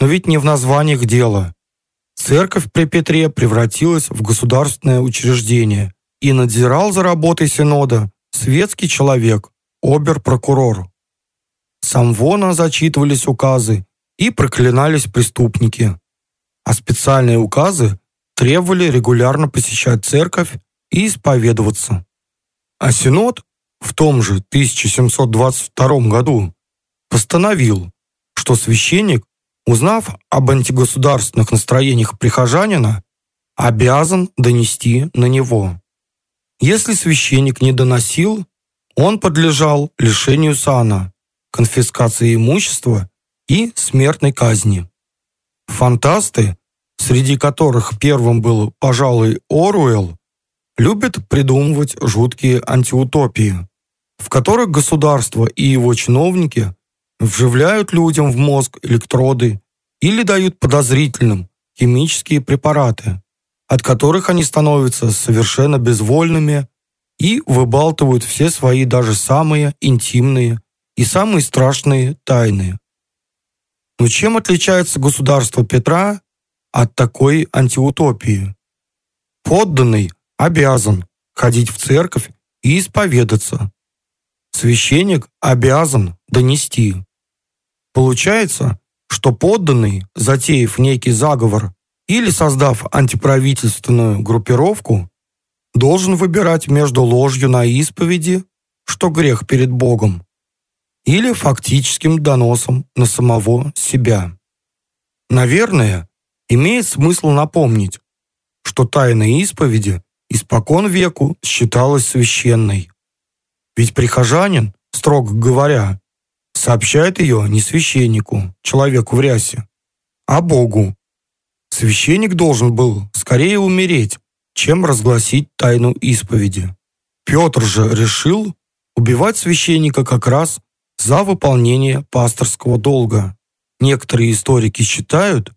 Но ведь не в названиях дело. Церковь при Петре превратилась в государственное учреждение, и надзирал за работой Синода светский человек, обер-прокурор. Сам вона зачитывались указы и проклинались преступники. А специальные указы требовали регулярно посещать церковь и исповедоваться. А Синод в том же 1722 году постановил, что священник Узнав об антигосударственных настроениях прихожанина, обязан донести на него. Если священник не доносил, он подлежал лишению сана, конфискации имущества и смертной казни. Фантасты, среди которых первым был, пожалуй, Оруэлл, любят придумывать жуткие антиутопии, в которых государство и его чиновники вживляют людям в мозг электроды или дают подозрительным химические препараты, от которых они становятся совершенно безвольными и выбалтывают все свои даже самые интимные и самые страшные тайны. Но чем отличается государство Петра от такой антиутопии? Подданный обязан ходить в церковь и исповедаться. Священник обязан донести. Получается, что подданный, затеяв некий заговор или создав антиправительственную группировку, должен выбирать между ложью на исповеди, что грех перед Богом, или фактическим доносом на самого себя. Наверное, имеет смысл напомнить, что тайна исповеди испокон веку считалась священной. Ведь прихожанин, строго говоря, сообщает ее не священнику, человеку в рясе, а Богу. Священник должен был скорее умереть, чем разгласить тайну исповеди. Петр же решил убивать священника как раз за выполнение пасторского долга. Некоторые историки считают,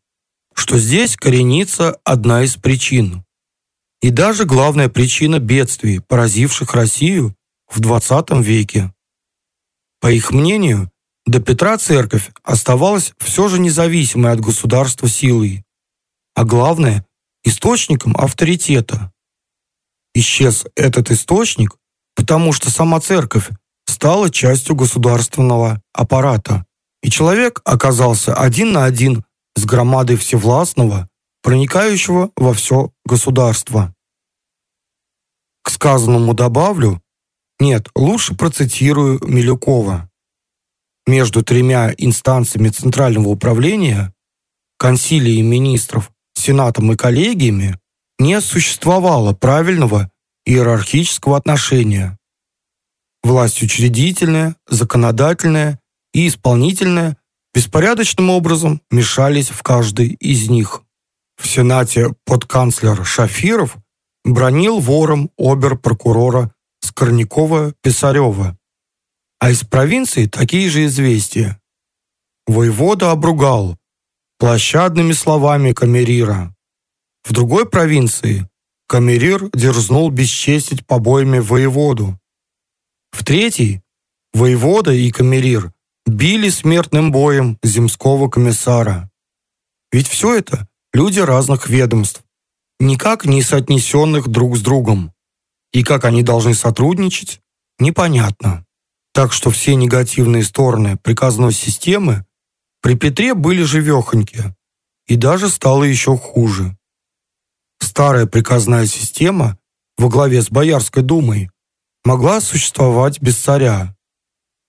что здесь коренится одна из причин. И даже главная причина бедствий, поразивших Россию в XX веке. По их мнению, до Петра церковь оставалась все же независимой от государства силой, а главное – источником авторитета. Исчез этот источник, потому что сама церковь стала частью государственного аппарата, и человек оказался один на один с громадой всевластного, проникающего во все государство. К сказанному добавлю, Нет, лучше процитирую Милюкова. Между тремя инстанциями Центрального управления, консилией министров, Сенатом и коллегиями, не существовало правильного иерархического отношения. Власть учредительная, законодательная и исполнительная беспорядочным образом мешались в каждой из них. В Сенате подканцлер Шафиров бронил вором обер-прокурора Скорнякова-Писарева, а из провинции такие же известия. Воевода обругал площадными словами камерира. В другой провинции камерир дерзнул бесчестить побоями воеводу. В третьей воевода и камерир били смертным боем земского комиссара. Ведь все это люди разных ведомств, никак не соотнесенных друг с другом. И как они должны сотрудничать, непонятно. Так что все негативные стороны приказной системы при Петре были живехоньки, и даже стало еще хуже. Старая приказная система во главе с Боярской думой могла существовать без царя.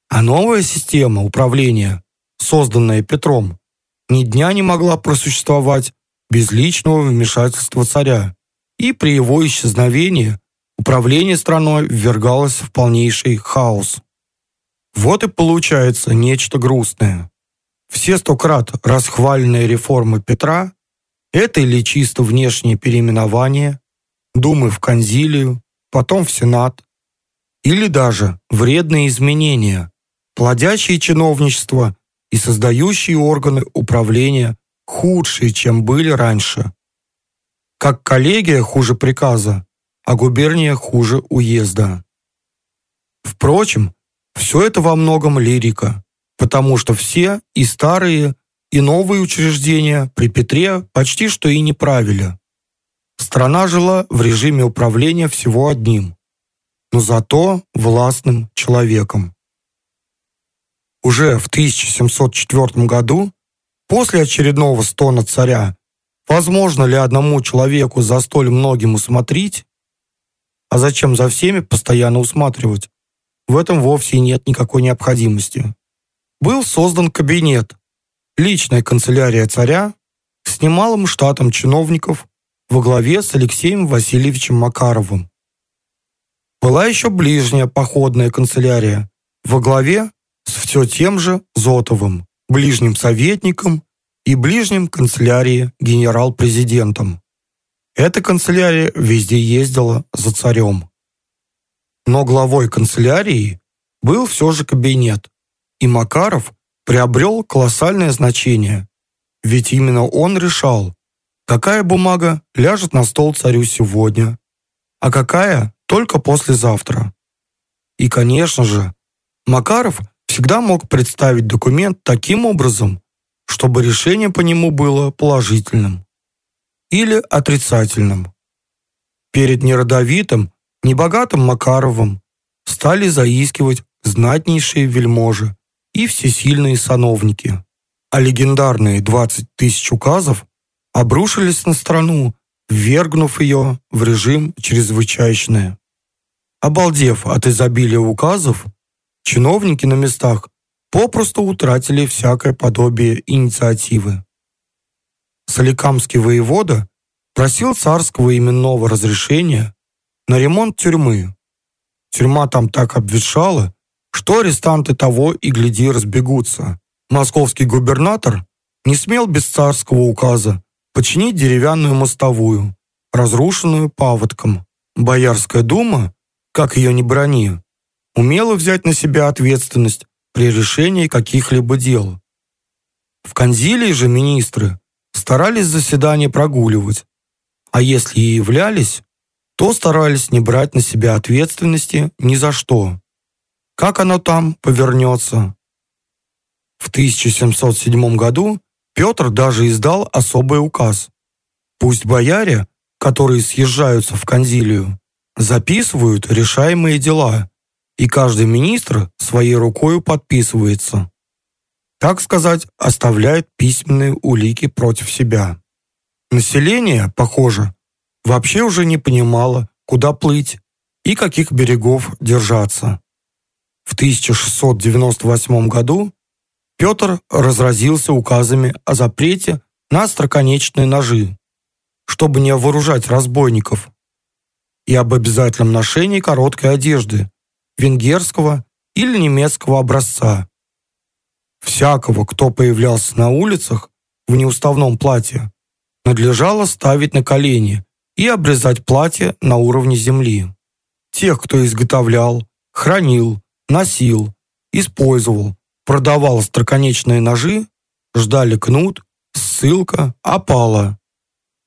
А новая система управления, созданная Петром, ни дня не могла просуществовать без личного вмешательства царя, и при его исчезновении управление страной ввергалось в полнейший хаос. Вот и получается нечто грустное. Все сто крат расхваленные реформы Петра – это или чисто внешнее переименование, думы в конзилию, потом в Сенат, или даже вредные изменения, плодящие чиновничество и создающие органы управления худшие, чем были раньше. Как коллегия хуже приказа, а губерния хуже уезда. Впрочем, все это во многом лирика, потому что все и старые, и новые учреждения при Петре почти что и не правили. Страна жила в режиме управления всего одним, но зато властным человеком. Уже в 1704 году После очередного стона царя, возможно ли одному человеку за столь многим усмотреть? А зачем за всеми постоянно усматривать? В этом вовсе нет никакой необходимости. Был создан кабинет, личная канцелярия царя с немалым штатом чиновников во главе с Алексеем Васильевичем Макаровым. Была еще ближняя походная канцелярия во главе с все тем же Зотовым ближним советником и ближним канцелярии генерал-президентом. Эта канцелярия везде ездила за царем. Но главой канцелярии был все же кабинет, и Макаров приобрел колоссальное значение, ведь именно он решал, какая бумага ляжет на стол царю сегодня, а какая только послезавтра. И, конечно же, Макаров – всегда мог представить документ таким образом, чтобы решение по нему было положительным или отрицательным. Перед неродовитым, небогатым Макаровым стали заискивать знатнейшие вельможи и всесильные сановники, а легендарные 20 тысяч указов обрушились на страну, ввергнув ее в режим чрезвычайное. Обалдев от изобилия указов, чиновники на местах попросту утратили всякое подобие инициативы. Соликамский воевода просил царского именного разрешения на ремонт тюрьмы. Тюрьма там так обветшала, что арестанты того и гляди разбегутся. Московский губернатор не смел без царского указа починить деревянную мостовую, разрушенную паводком. Боярская дума, как ее не брони, умела взять на себя ответственность при решении каких-либо дел. В конзилии же министры старались заседания прогуливать, а если и являлись, то старались не брать на себя ответственности ни за что. Как оно там повернется? В 1707 году Петр даже издал особый указ. Пусть бояре, которые съезжаются в конзилию, записывают решаемые дела и каждый министр своей рукой подписывается. Так сказать, оставляет письменные улики против себя. Население, похоже, вообще уже не понимало, куда плыть и каких берегов держаться. В 1698 году Петр разразился указами о запрете на остроконечные ножи, чтобы не вооружать разбойников, и об обязательном ношении короткой одежды, венгерского или немецкого образца. Всякого, кто появлялся на улицах в неуставном платье, надлежало ставить на колени и обрезать платье на уровне земли. Тех, кто изготовлял, хранил, носил, использовал, продавал остроконечные ножи, ждали кнут, ссылка, опала.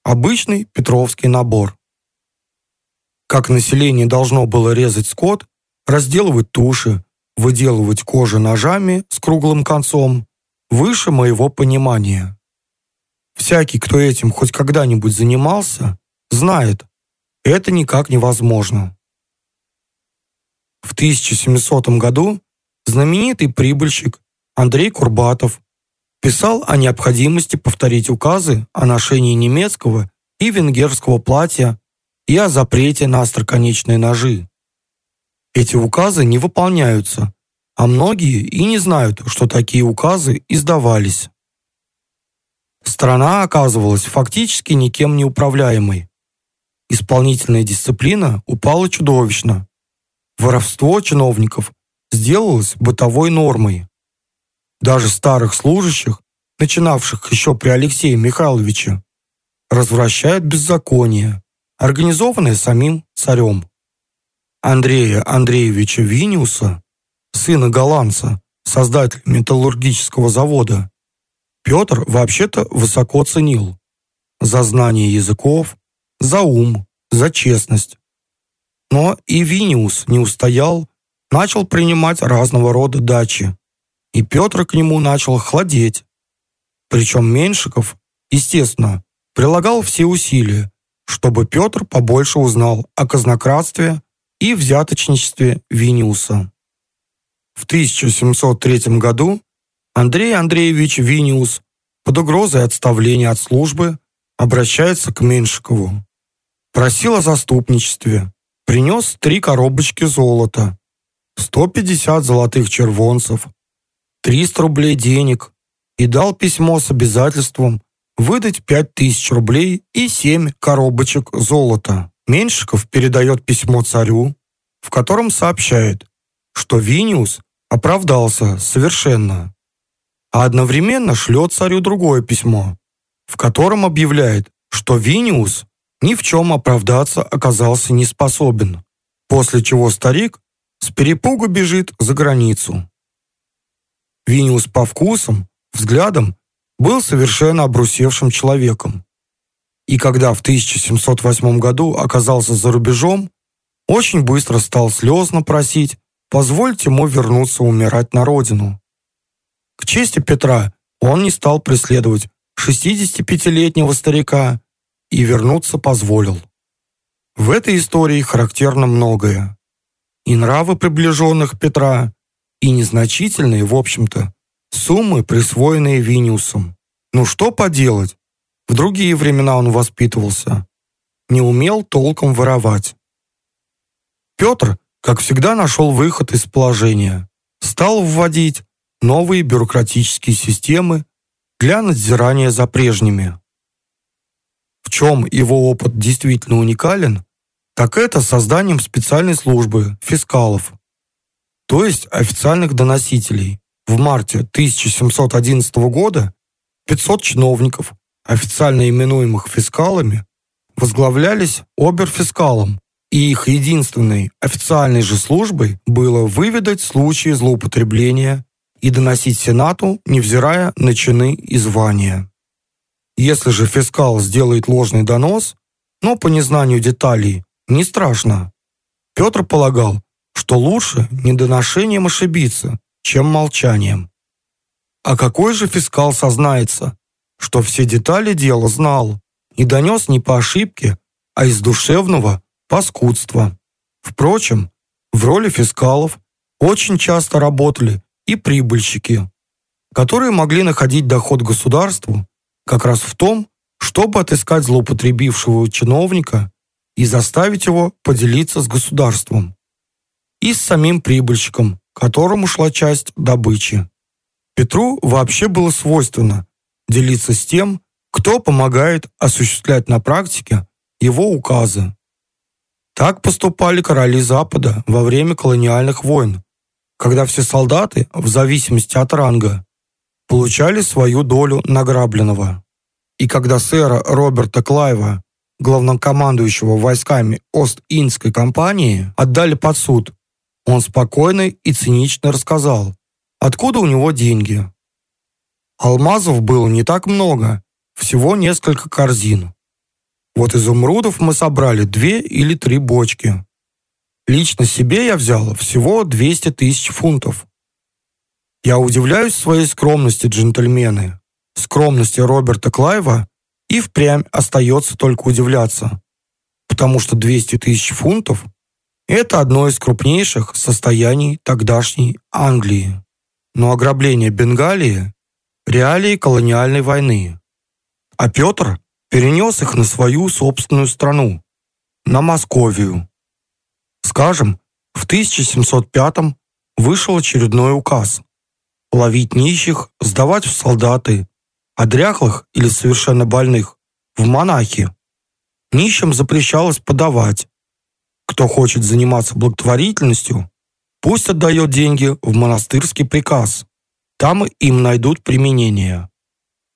Обычный петровский набор. Как население должно было резать скот, разделывать туши, выделывать кожу ножами с круглым концом, выше моего понимания. Всякий, кто этим хоть когда-нибудь занимался, знает, это никак невозможно. В 1700 году знаменитый прибыльщик Андрей Курбатов писал о необходимости повторить указы о ношении немецкого и венгерского платья и о запрете на остроконечные ножи. Эти указы не выполняются, а многие и не знают, что такие указы издавались. Страна оказывалась фактически никем не управляемой. Исполнительная дисциплина упала чудовищно. Воровство чиновников сделалось бытовой нормой. Даже старых служащих, начинавших еще при Алексее Михайловиче, развращают беззаконие, организованное самим царем. Андрея Андреевича Виниуса, сына голландца, создателя металлургического завода, Петр вообще-то высоко ценил за знание языков, за ум, за честность. Но и Виниус не устоял, начал принимать разного рода дачи, и Петр к нему начал хладеть. Причем Меньшиков, естественно, прилагал все усилия, чтобы Петр побольше узнал о казнократстве и взяточничестве Виниуса. В 1703 году Андрей Андреевич Виниус под угрозой отставления от службы обращается к Меньшикову. Просил о заступничестве, принес три коробочки золота, 150 золотых червонцев, 300 рублей денег и дал письмо с обязательством выдать 5000 рублей и 7 коробочек золота. Меньшиков передает письмо царю, в котором сообщает, что Виниус оправдался совершенно а одновременно шлет царю другое письмо, в котором объявляет, что Виниус ни в чем оправдаться оказался не способен, после чего старик с перепугу бежит за границу. Виниус по вкусам, взглядам был совершенно обрусевшим человеком. И когда в 1708 году оказался за рубежом, очень быстро стал слезно просить позвольте ему вернуться умирать на родину. К чести Петра он не стал преследовать 65-летнего старика и вернуться позволил. В этой истории характерно многое. И нравы приближенных Петра, и незначительные, в общем-то, суммы, присвоенные Виниусом. Ну что поделать? В другие времена он воспитывался. Не умел толком воровать. Петр, как всегда, нашел выход из положения. Стал вводить новые бюрократические системы для надзирания за прежними. В чем его опыт действительно уникален, так это созданием специальной службы фискалов, то есть официальных доносителей. В марте 1711 года 500 чиновников, официально именуемых фискалами, возглавлялись оберфискалом, и их единственной официальной же службой было выведать случаи злоупотребления и доносить Сенату, невзирая на чины и звания. Если же фискал сделает ложный донос, но по незнанию деталей, не страшно. Петр полагал, что лучше недоношением ошибиться, чем молчанием. А какой же фискал сознается, что все детали дела знал и донес не по ошибке, а из душевного паскудства? Впрочем, в роли фискалов очень часто работали и прибыльщики, которые могли находить доход государству как раз в том, чтобы отыскать злоупотребившего чиновника и заставить его поделиться с государством и с самим прибыльщиком, которому шла часть добычи. Петру вообще было свойственно делиться с тем, кто помогает осуществлять на практике его указы. Так поступали короли Запада во время колониальных войн, когда все солдаты, в зависимости от ранга, получали свою долю награбленного. И когда сэра Роберта Клайва, главнокомандующего войсками Ост-Индской компании, отдали под суд, он спокойно и цинично рассказал, откуда у него деньги. Алмазов было не так много, всего несколько корзин. Вот изумрудов мы собрали две или три бочки. Лично себе я взял всего 200 тысяч фунтов. Я удивляюсь своей скромности, джентльмены. Скромности Роберта Клайва и впрямь остается только удивляться. Потому что 200 тысяч фунтов – это одно из крупнейших состояний тогдашней Англии. Но ограбление Бенгалии – реалии колониальной войны. А Петр перенес их на свою собственную страну, на Московию. Скажем, в 1705 вышел очередной указ ловить нищих, сдавать в солдаты, а дряхлых или совершенно больных в монахи. Нищим запрещалось подавать. Кто хочет заниматься благотворительностью, пусть отдает деньги в монастырский приказ. Там им найдут применение.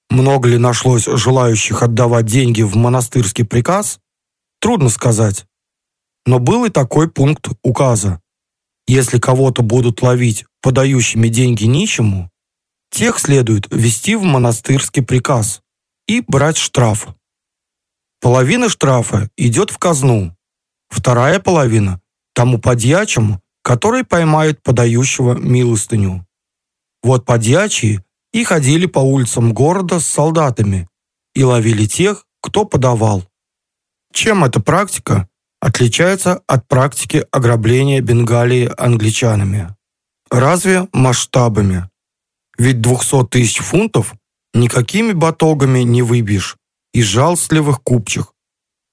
Много ли нашлось желающих отдавать деньги в монастырский приказ? Трудно сказать. Но был и такой пункт указа. Если кого-то будут ловить подающими деньги нищему, тех следует ввести в монастырский приказ и брать штраф. Половина штрафа идет в казну, вторая половина – тому подьячему, который поймает подающего милостыню. Вот подьячие и ходили по улицам города с солдатами и ловили тех, кто подавал. Чем эта практика отличается от практики ограбления Бенгалии англичанами. Разве масштабами? Ведь 200 тысяч фунтов никакими батогами не выбьешь из жалостливых купчих,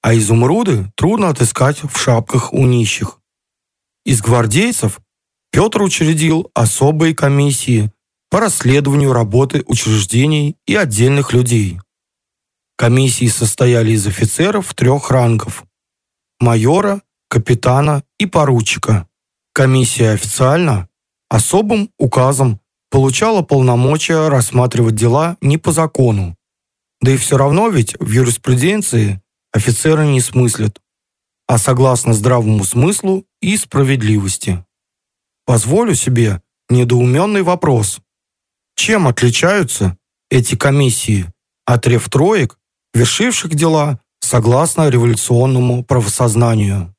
а изумруды трудно отыскать в шапках у нищих. Из гвардейцев Петр учредил особые комиссии по расследованию работы учреждений и отдельных людей. Комиссии состояли из офицеров трех рангов майора, капитана и поручика. Комиссия официально, особым указом, получала полномочия рассматривать дела не по закону. Да и все равно ведь в юриспруденции офицеры не смыслят, а согласно здравому смыслу и справедливости. Позволю себе недоуменный вопрос. Чем отличаются эти комиссии от рефтроек, вершивших дела согласно революционному правосознанию.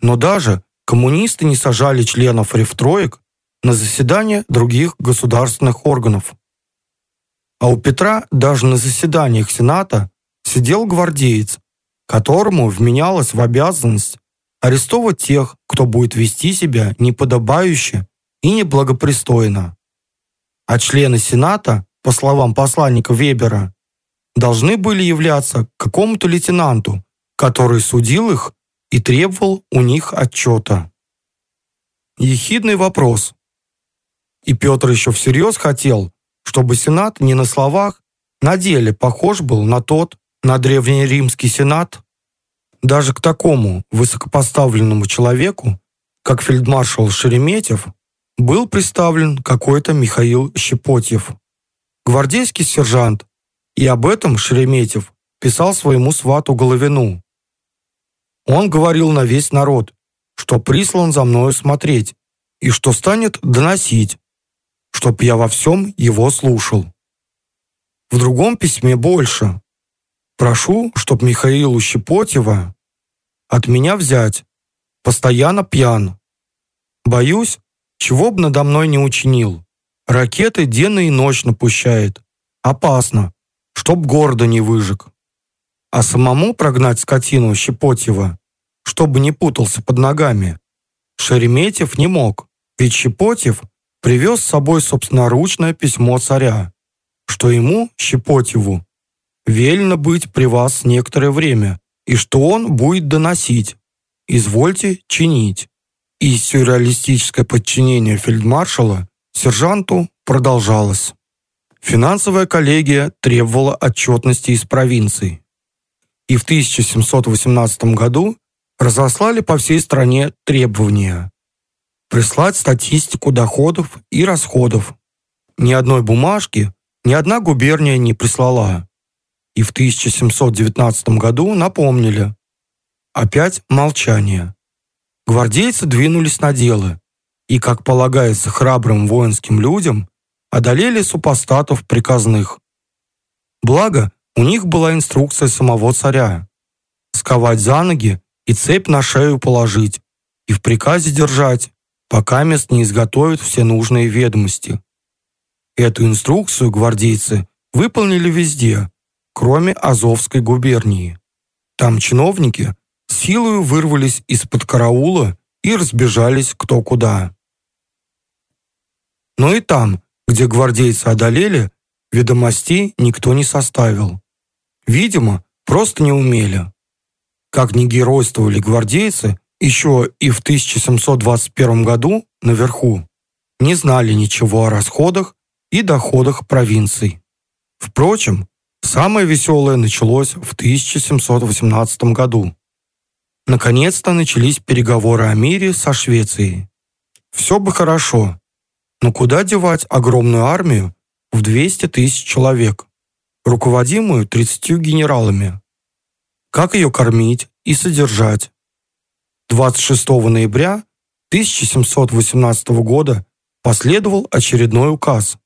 Но даже коммунисты не сажали членов рефтроек на заседания других государственных органов. А у Петра даже на заседаниях Сената сидел гвардеец, которому вменялось в обязанность арестовывать тех, кто будет вести себя неподобающе и неблагопристойно. А члены Сената, по словам посланника Вебера, должны были являться какому-то лейтенанту, который судил их и требовал у них отчета. Ехидный вопрос. И Петр еще всерьез хотел, чтобы Сенат не на словах, на деле похож был на тот, на древнеримский Сенат. Даже к такому высокопоставленному человеку, как фельдмаршал Шереметьев, был представлен какой-то Михаил Щепотьев. Гвардейский сержант, и об этом Шереметьев писал своему свату Головину. Он говорил на весь народ, что прислан за мною смотреть и что станет доносить, чтоб я во всем его слушал. В другом письме больше. Прошу, чтоб Михаилу Щепотьева от меня взять. Постоянно пьян. Боюсь, чего б надо мной не учинил. Ракеты денно и ночно пущает. Опасно чтоб города не выжег. А самому прогнать скотину Щепотьева, чтобы не путался под ногами, Шереметьев не мог, ведь Щепотьев привез с собой собственноручное письмо царя, что ему, Щепотьеву, велено быть при вас некоторое время и что он будет доносить. Извольте чинить. И сюрреалистическое подчинение фельдмаршала сержанту продолжалось. Финансовая коллегия требовала отчетности из провинций. И в 1718 году разослали по всей стране требования прислать статистику доходов и расходов. Ни одной бумажки ни одна губерния не прислала. И в 1719 году напомнили. Опять молчание. Гвардейцы двинулись на дело и, как полагается храбрым воинским людям, одолели супостатов приказных. Благо, у них была инструкция самого царя сковать за ноги и цепь на шею положить, и в приказе держать, пока мест не изготовят все нужные ведомости. Эту инструкцию гвардейцы выполнили везде, кроме Азовской губернии. Там чиновники силою вырвались из-под караула и разбежались кто куда. Но и там, где гвардейцы одолели, ведомостей никто не составил. Видимо, просто не умели. Как не геройствовали гвардейцы еще и в 1721 году наверху, не знали ничего о расходах и доходах провинций. Впрочем, самое веселое началось в 1718 году. Наконец-то начались переговоры о мире со Швецией. Все бы хорошо, но куда девать огромную армию в 200 тысяч человек, руководимую 30 генералами? Как ее кормить и содержать? 26 ноября 1718 года последовал очередной указ,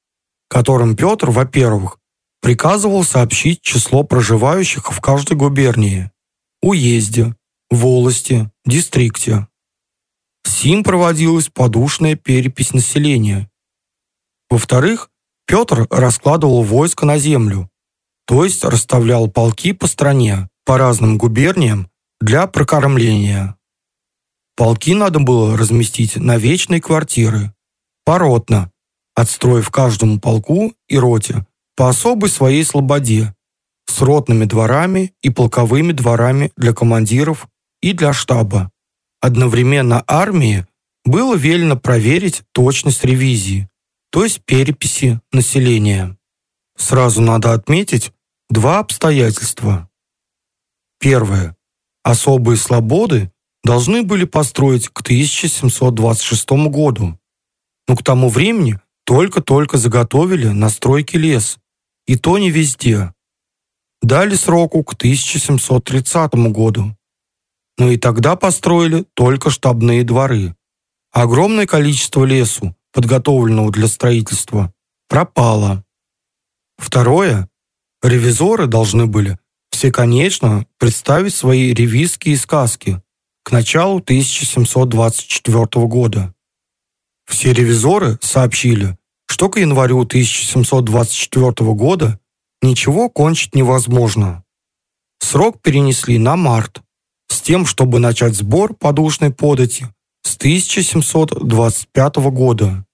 которым Петр, во-первых, приказывал сообщить число проживающих в каждой губернии, уезде, волости, дистрикте. Сим проводилась подушная перепись населения. Во-вторых, Петр раскладывал войско на землю, то есть расставлял полки по стране, по разным губерниям для прокормления. Полки надо было разместить на вечные квартиры, поротно, отстроив каждому полку и роте по особой своей слободе, с ротными дворами и полковыми дворами для командиров и для штаба. Одновременно армии было велено проверить точность ревизии, то есть переписи населения. Сразу надо отметить два обстоятельства. Первое. Особые слободы должны были построить к 1726 году, но к тому времени только-только заготовили на стройке лес, и то не везде. Дали сроку к 1730 году. Но и тогда построили только штабные дворы. Огромное количество лесу, подготовленного для строительства, пропало. Второе. Ревизоры должны были всеконечно представить свои ревизские сказки к началу 1724 года. Все ревизоры сообщили, что к январю 1724 года ничего кончить невозможно. Срок перенесли на март, с тем, чтобы начать сбор подушной подати с 1725 года.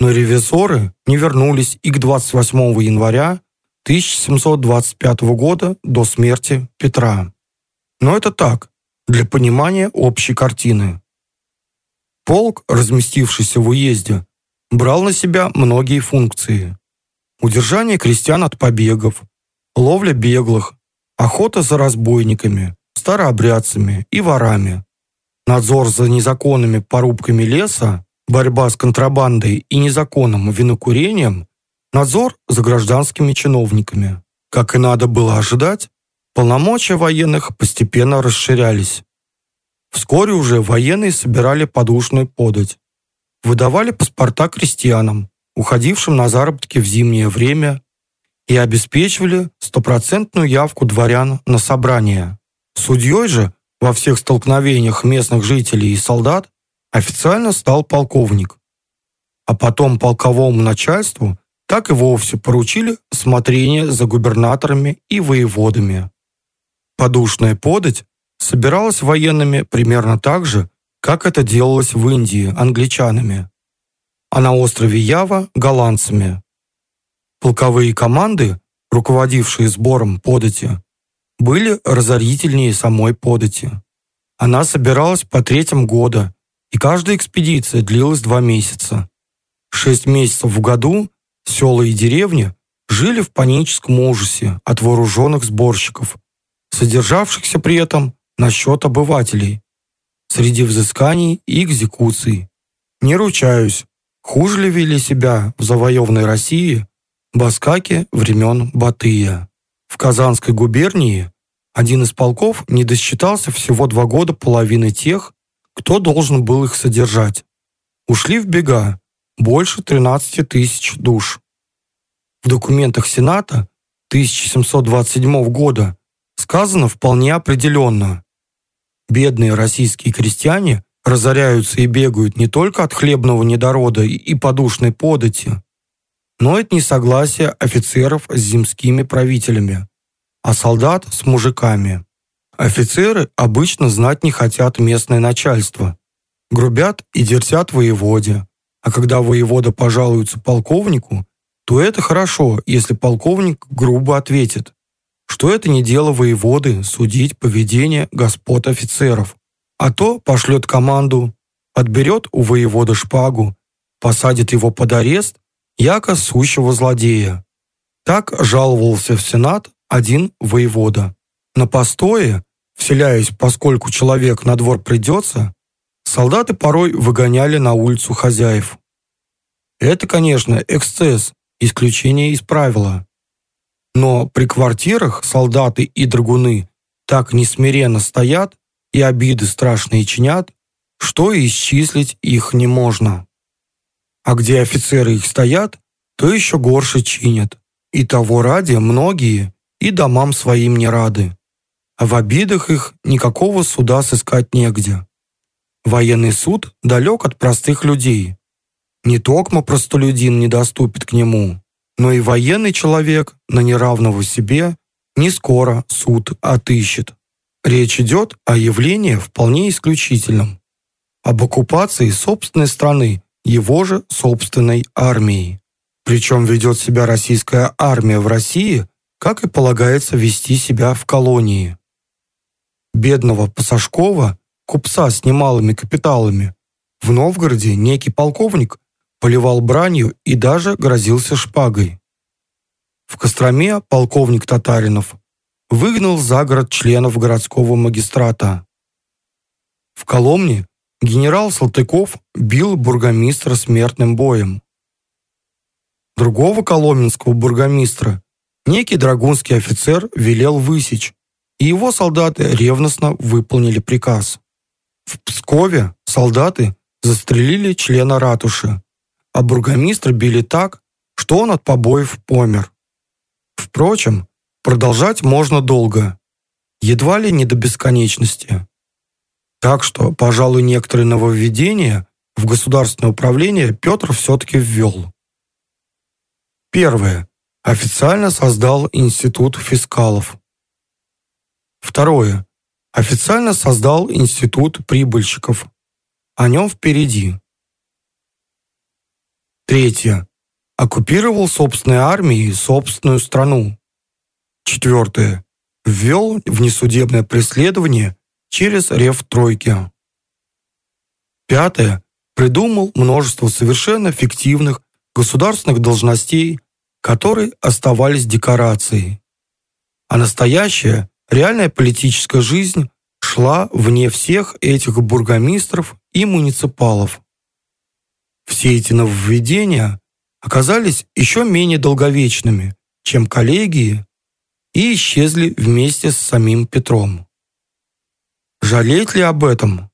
Но ревизоры не вернулись и к 28 января 1725 года до смерти Петра. Но это так, для понимания общей картины. Полк, разместившийся в уезде, брал на себя многие функции. Удержание крестьян от побегов, ловля беглых, охота за разбойниками, старообрядцами и ворами, надзор за незаконными порубками леса, борьба с контрабандой и незаконным винокурением, надзор за гражданскими чиновниками. Как и надо было ожидать, полномочия военных постепенно расширялись. Вскоре уже военные собирали подушную подать. Выдавали паспорта крестьянам, уходившим на заработки в зимнее время, и обеспечивали стопроцентную явку дворян на собрания. Судьей же во всех столкновениях местных жителей и солдат официально стал полковник. А потом полковому начальству так и вовсе поручили смотрение за губернаторами и воеводами. Подушная подать собиралась военными примерно так же, как это делалось в Индии англичанами, а на острове Ява – голландцами. Полковые команды, руководившие сбором подати, были разорительнее самой подати. Она собиралась по третьим года, и каждая экспедиция длилась два месяца. Шесть месяцев в году села и деревни жили в паническом ужасе от вооруженных сборщиков, содержавшихся при этом на счет обывателей, среди взысканий и экзекуций. Не ручаюсь, хуже ли вели себя в завоеванной России баскаки времен Батыя. В Казанской губернии один из полков не досчитался всего два года половины тех, кто должен был их содержать. Ушли в бега больше 13 тысяч душ. В документах Сената 1727 года сказано вполне определенно. Бедные российские крестьяне разоряются и бегают не только от хлебного недорода и подушной подати, но и от несогласия офицеров с земскими правителями, а солдат с мужиками. Офицеры обычно знать не хотят местное начальство, грубят и дерзят воеводе, а когда воевода пожалуется полковнику, то это хорошо, если полковник грубо ответит, что это не дело воеводы судить поведение господ офицеров, а то пошлет команду, отберет у воевода шпагу, посадит его под арест, яко сущего злодея. Так жаловался в Сенат один воевода. На постое, вселяясь, поскольку человек на двор придется, солдаты порой выгоняли на улицу хозяев. Это, конечно, эксцесс, исключение из правила. Но при квартирах солдаты и драгуны так несмиренно стоят и обиды страшные чинят, что исчислить их не можно. А где офицеры их стоят, то еще горше чинят. И того ради многие и домам своим не рады. А в обидах их никакого суда сыскать негде. Военный суд далек от простых людей. Не токмо простолюдин не доступит к нему, но и военный человек на неравного себе не скоро суд отыщет. Речь идет о явлении вполне исключительном. Об оккупации собственной страны его же собственной армией. Причем ведет себя российская армия в России, как и полагается вести себя в колонии. Бедного Пасашкова, купца с немалыми капиталами, в Новгороде некий полковник поливал бранью и даже грозился шпагой. В Костроме полковник Татаринов выгнал за город членов городского магистрата. В Коломне генерал Салтыков бил бургомистра смертным боем. Другого коломенского бургомистра некий драгунский офицер велел высечь, и его солдаты ревностно выполнили приказ. В Пскове солдаты застрелили члена ратуши, а бургомистра били так, что он от побоев помер. Впрочем, продолжать можно долго, едва ли не до бесконечности. Так что, пожалуй, некоторые нововведения в государственное управление Петр все-таки ввел. Первое. Официально создал Институт фискалов. Второе. Официально создал Институт прибыльщиков. О нем впереди. Третье. Оккупировал собственной армией собственную страну. Четвертое. Ввел внесудебное преследование через рев тройки. Пятое. Придумал множество совершенно фиктивных государственных должностей, которые оставались декорацией. А настоящая, реальная политическая жизнь шла вне всех этих бургомистров и муниципалов. Все эти нововведения оказались еще менее долговечными, чем коллегии, и исчезли вместе с самим Петром. Жалеть ли об этом?